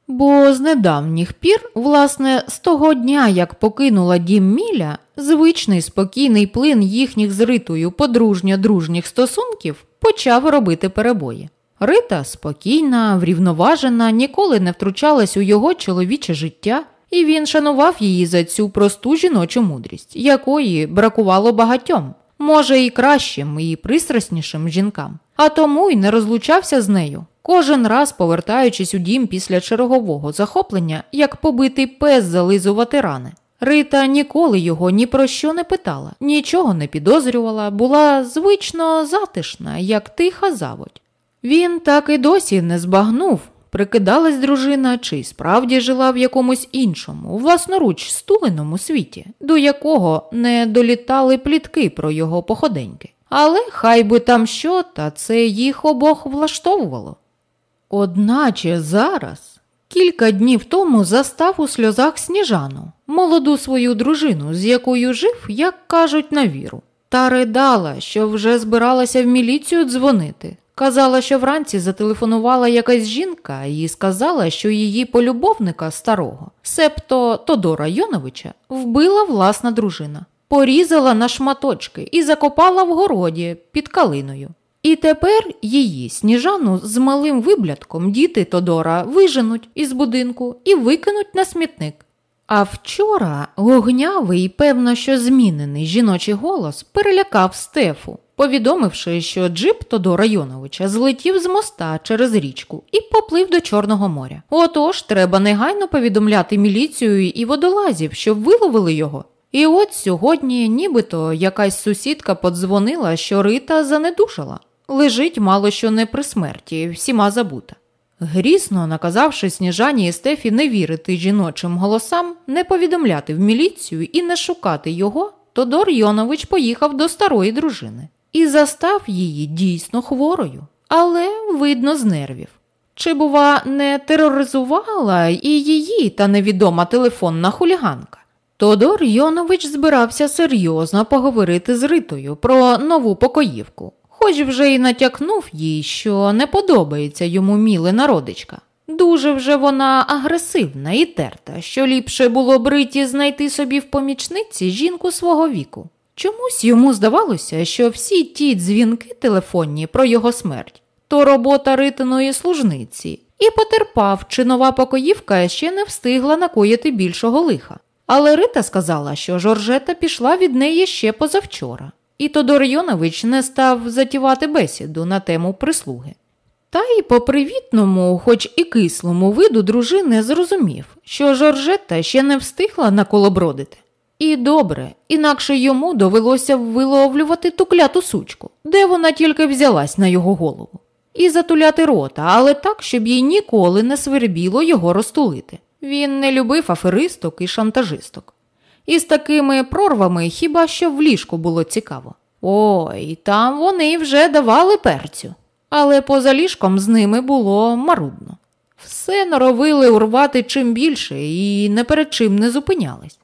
Бо з недавніх пір, власне, з того дня, як покинула дім Міля, звичний спокійний плин їхніх з Ритою подружньо-дружніх стосунків почав робити перебої. Рита спокійна, врівноважена, ніколи не втручалась у його чоловіче життя, і він шанував її за цю просту жіночу мудрість, якої бракувало багатьом, може, і кращим, і пристраснішим жінкам, а тому й не розлучався з нею. Кожен раз, повертаючись у дім після чергового захоплення, як побитий пес зализувати рани. Рита ніколи його ні про що не питала, нічого не підозрювала, була звично затишна, як тиха заводь. Він так і досі не збагнув, прикидалась дружина, чи справді жила в якомусь іншому, власноруч стуленому світі, до якого не долітали плітки про його походеньки. Але хай би там що, та це їх обох влаштовувало. Одначе зараз, кілька днів тому застав у сльозах сніжану, молоду свою дружину, з якою жив, як кажуть, на віру, та ридала, що вже збиралася в міліцію дзвонити. Казала, що вранці зателефонувала якась жінка і сказала, що її полюбовника старого, септо Тодора Йоновича, вбила власна дружина, порізала на шматочки і закопала в городі під калиною. І тепер її сніжану з малим виблятком діти Тодора виженуть із будинку і викинуть на смітник. А вчора гогнявий, певно, що змінений жіночий голос перелякав Стефу, повідомивши, що джип Тодора Йоновича злетів з моста через річку і поплив до Чорного моря. Отож, треба негайно повідомляти міліцію і водолазів, щоб виловили його. І от сьогодні, нібито якась сусідка подзвонила, що Рита занедужала. Лежить мало що не при смерті, всіма забута. Грісно наказавши сніжані і Стефі не вірити жіночим голосам, не повідомляти в міліцію і не шукати його, Тодор Йонович поїхав до старої дружини і застав її дійсно хворою, але видно з нервів. Чи, бува, не тероризувала і її та невідома телефонна хуліганка? Тодор Йонович збирався серйозно поговорити з Ритою про нову покоївку, хоч вже й натякнув їй, що не подобається йому мілина родичка. Дуже вже вона агресивна і терта, що ліпше було б Риті знайти собі в помічниці жінку свого віку. Чомусь йому здавалося, що всі ті дзвінки телефонні про його смерть то робота ритиної служниці, і потерпав, чи нова покоївка ще не встигла накоїти більшого лиха. Але Рита сказала, що Жоржета пішла від неї ще позавчора, і Тодор Йонович не став затівати бесіду на тему прислуги. Та й по привітному, хоч і кислому виду дружини зрозумів, що Жоржета ще не встигла наколобродити. І добре, інакше йому довелося виловлювати ту кляту сучку, де вона тільки взялась на його голову, і затуляти рота, але так, щоб їй ніколи не свербіло його розтулити. Він не любив аферисток і шантажисток. І з такими прорвами хіба що в ліжку було цікаво. Ой, там вони вже давали перцю, але поза ліжком з ними було марудно. Все норовили урвати чим більше і не перед чим не зупинялись.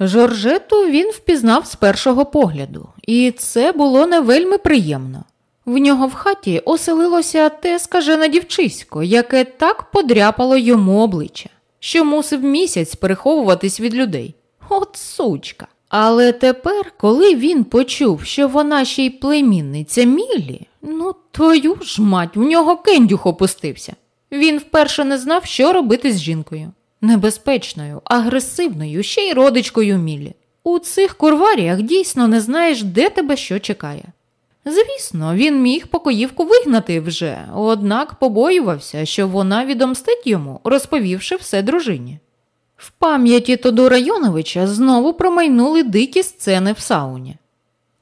Жоржету він впізнав з першого погляду, і це було не вельми приємно. В нього в хаті оселилося те скажене дівчисько, яке так подряпало йому обличчя, що мусив місяць переховуватись від людей. От сучка. Але тепер, коли він почув, що вона ще й племінниця Мілі, ну твою ж мать, в нього кендюх опустився. Він вперше не знав, що робити з жінкою небезпечною, агресивною, ще й родичкою Мілі. У цих курваріях дійсно не знаєш, де тебе що чекає. Звісно, він міг покоївку вигнати вже, однак побоювався, що вона відомстить йому, розповівши все дружині. В пам'яті Тодора Йоновича знову промайнули дикі сцени в сауні.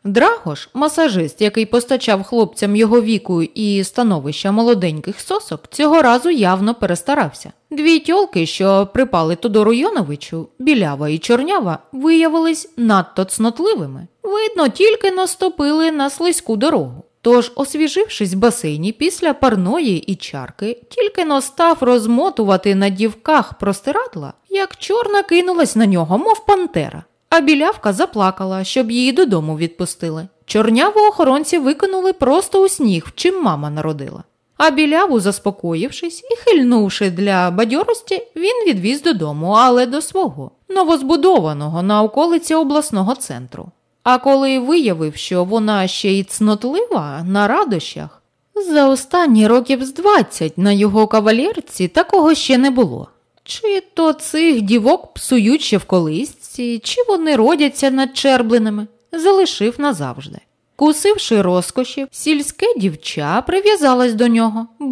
Драгош, масажист, який постачав хлопцям його віку і становища молоденьких сосок, цього разу явно перестарався. Дві тьолки, що припали Тодору Йоновичу, білява і чорнява, виявились надто цнотливими. Видно, тільки наступили на слизьку дорогу. Тож, освіжившись в басейні після парної і чарки, тільки но став розмотувати на дівках простирадла, як чорна кинулась на нього, мов пантера. А білявка заплакала, щоб її додому відпустили. Чорняву охоронці викинули просто у сніг, чим мама народила. А біляву, заспокоївшись і хильнувши для бадьорості, він відвіз додому, але до свого новозбудованого на околиці обласного центру. А коли виявив, що вона ще й цнотлива на радощах, за останні років з 20 на його кавалерці такого ще не було. Чи то цих дівок псують ще в колисці, чи вони родяться над черблинами, залишив назавжди. Кусивши розкоші, сільське дівча прив'язалась до нього, без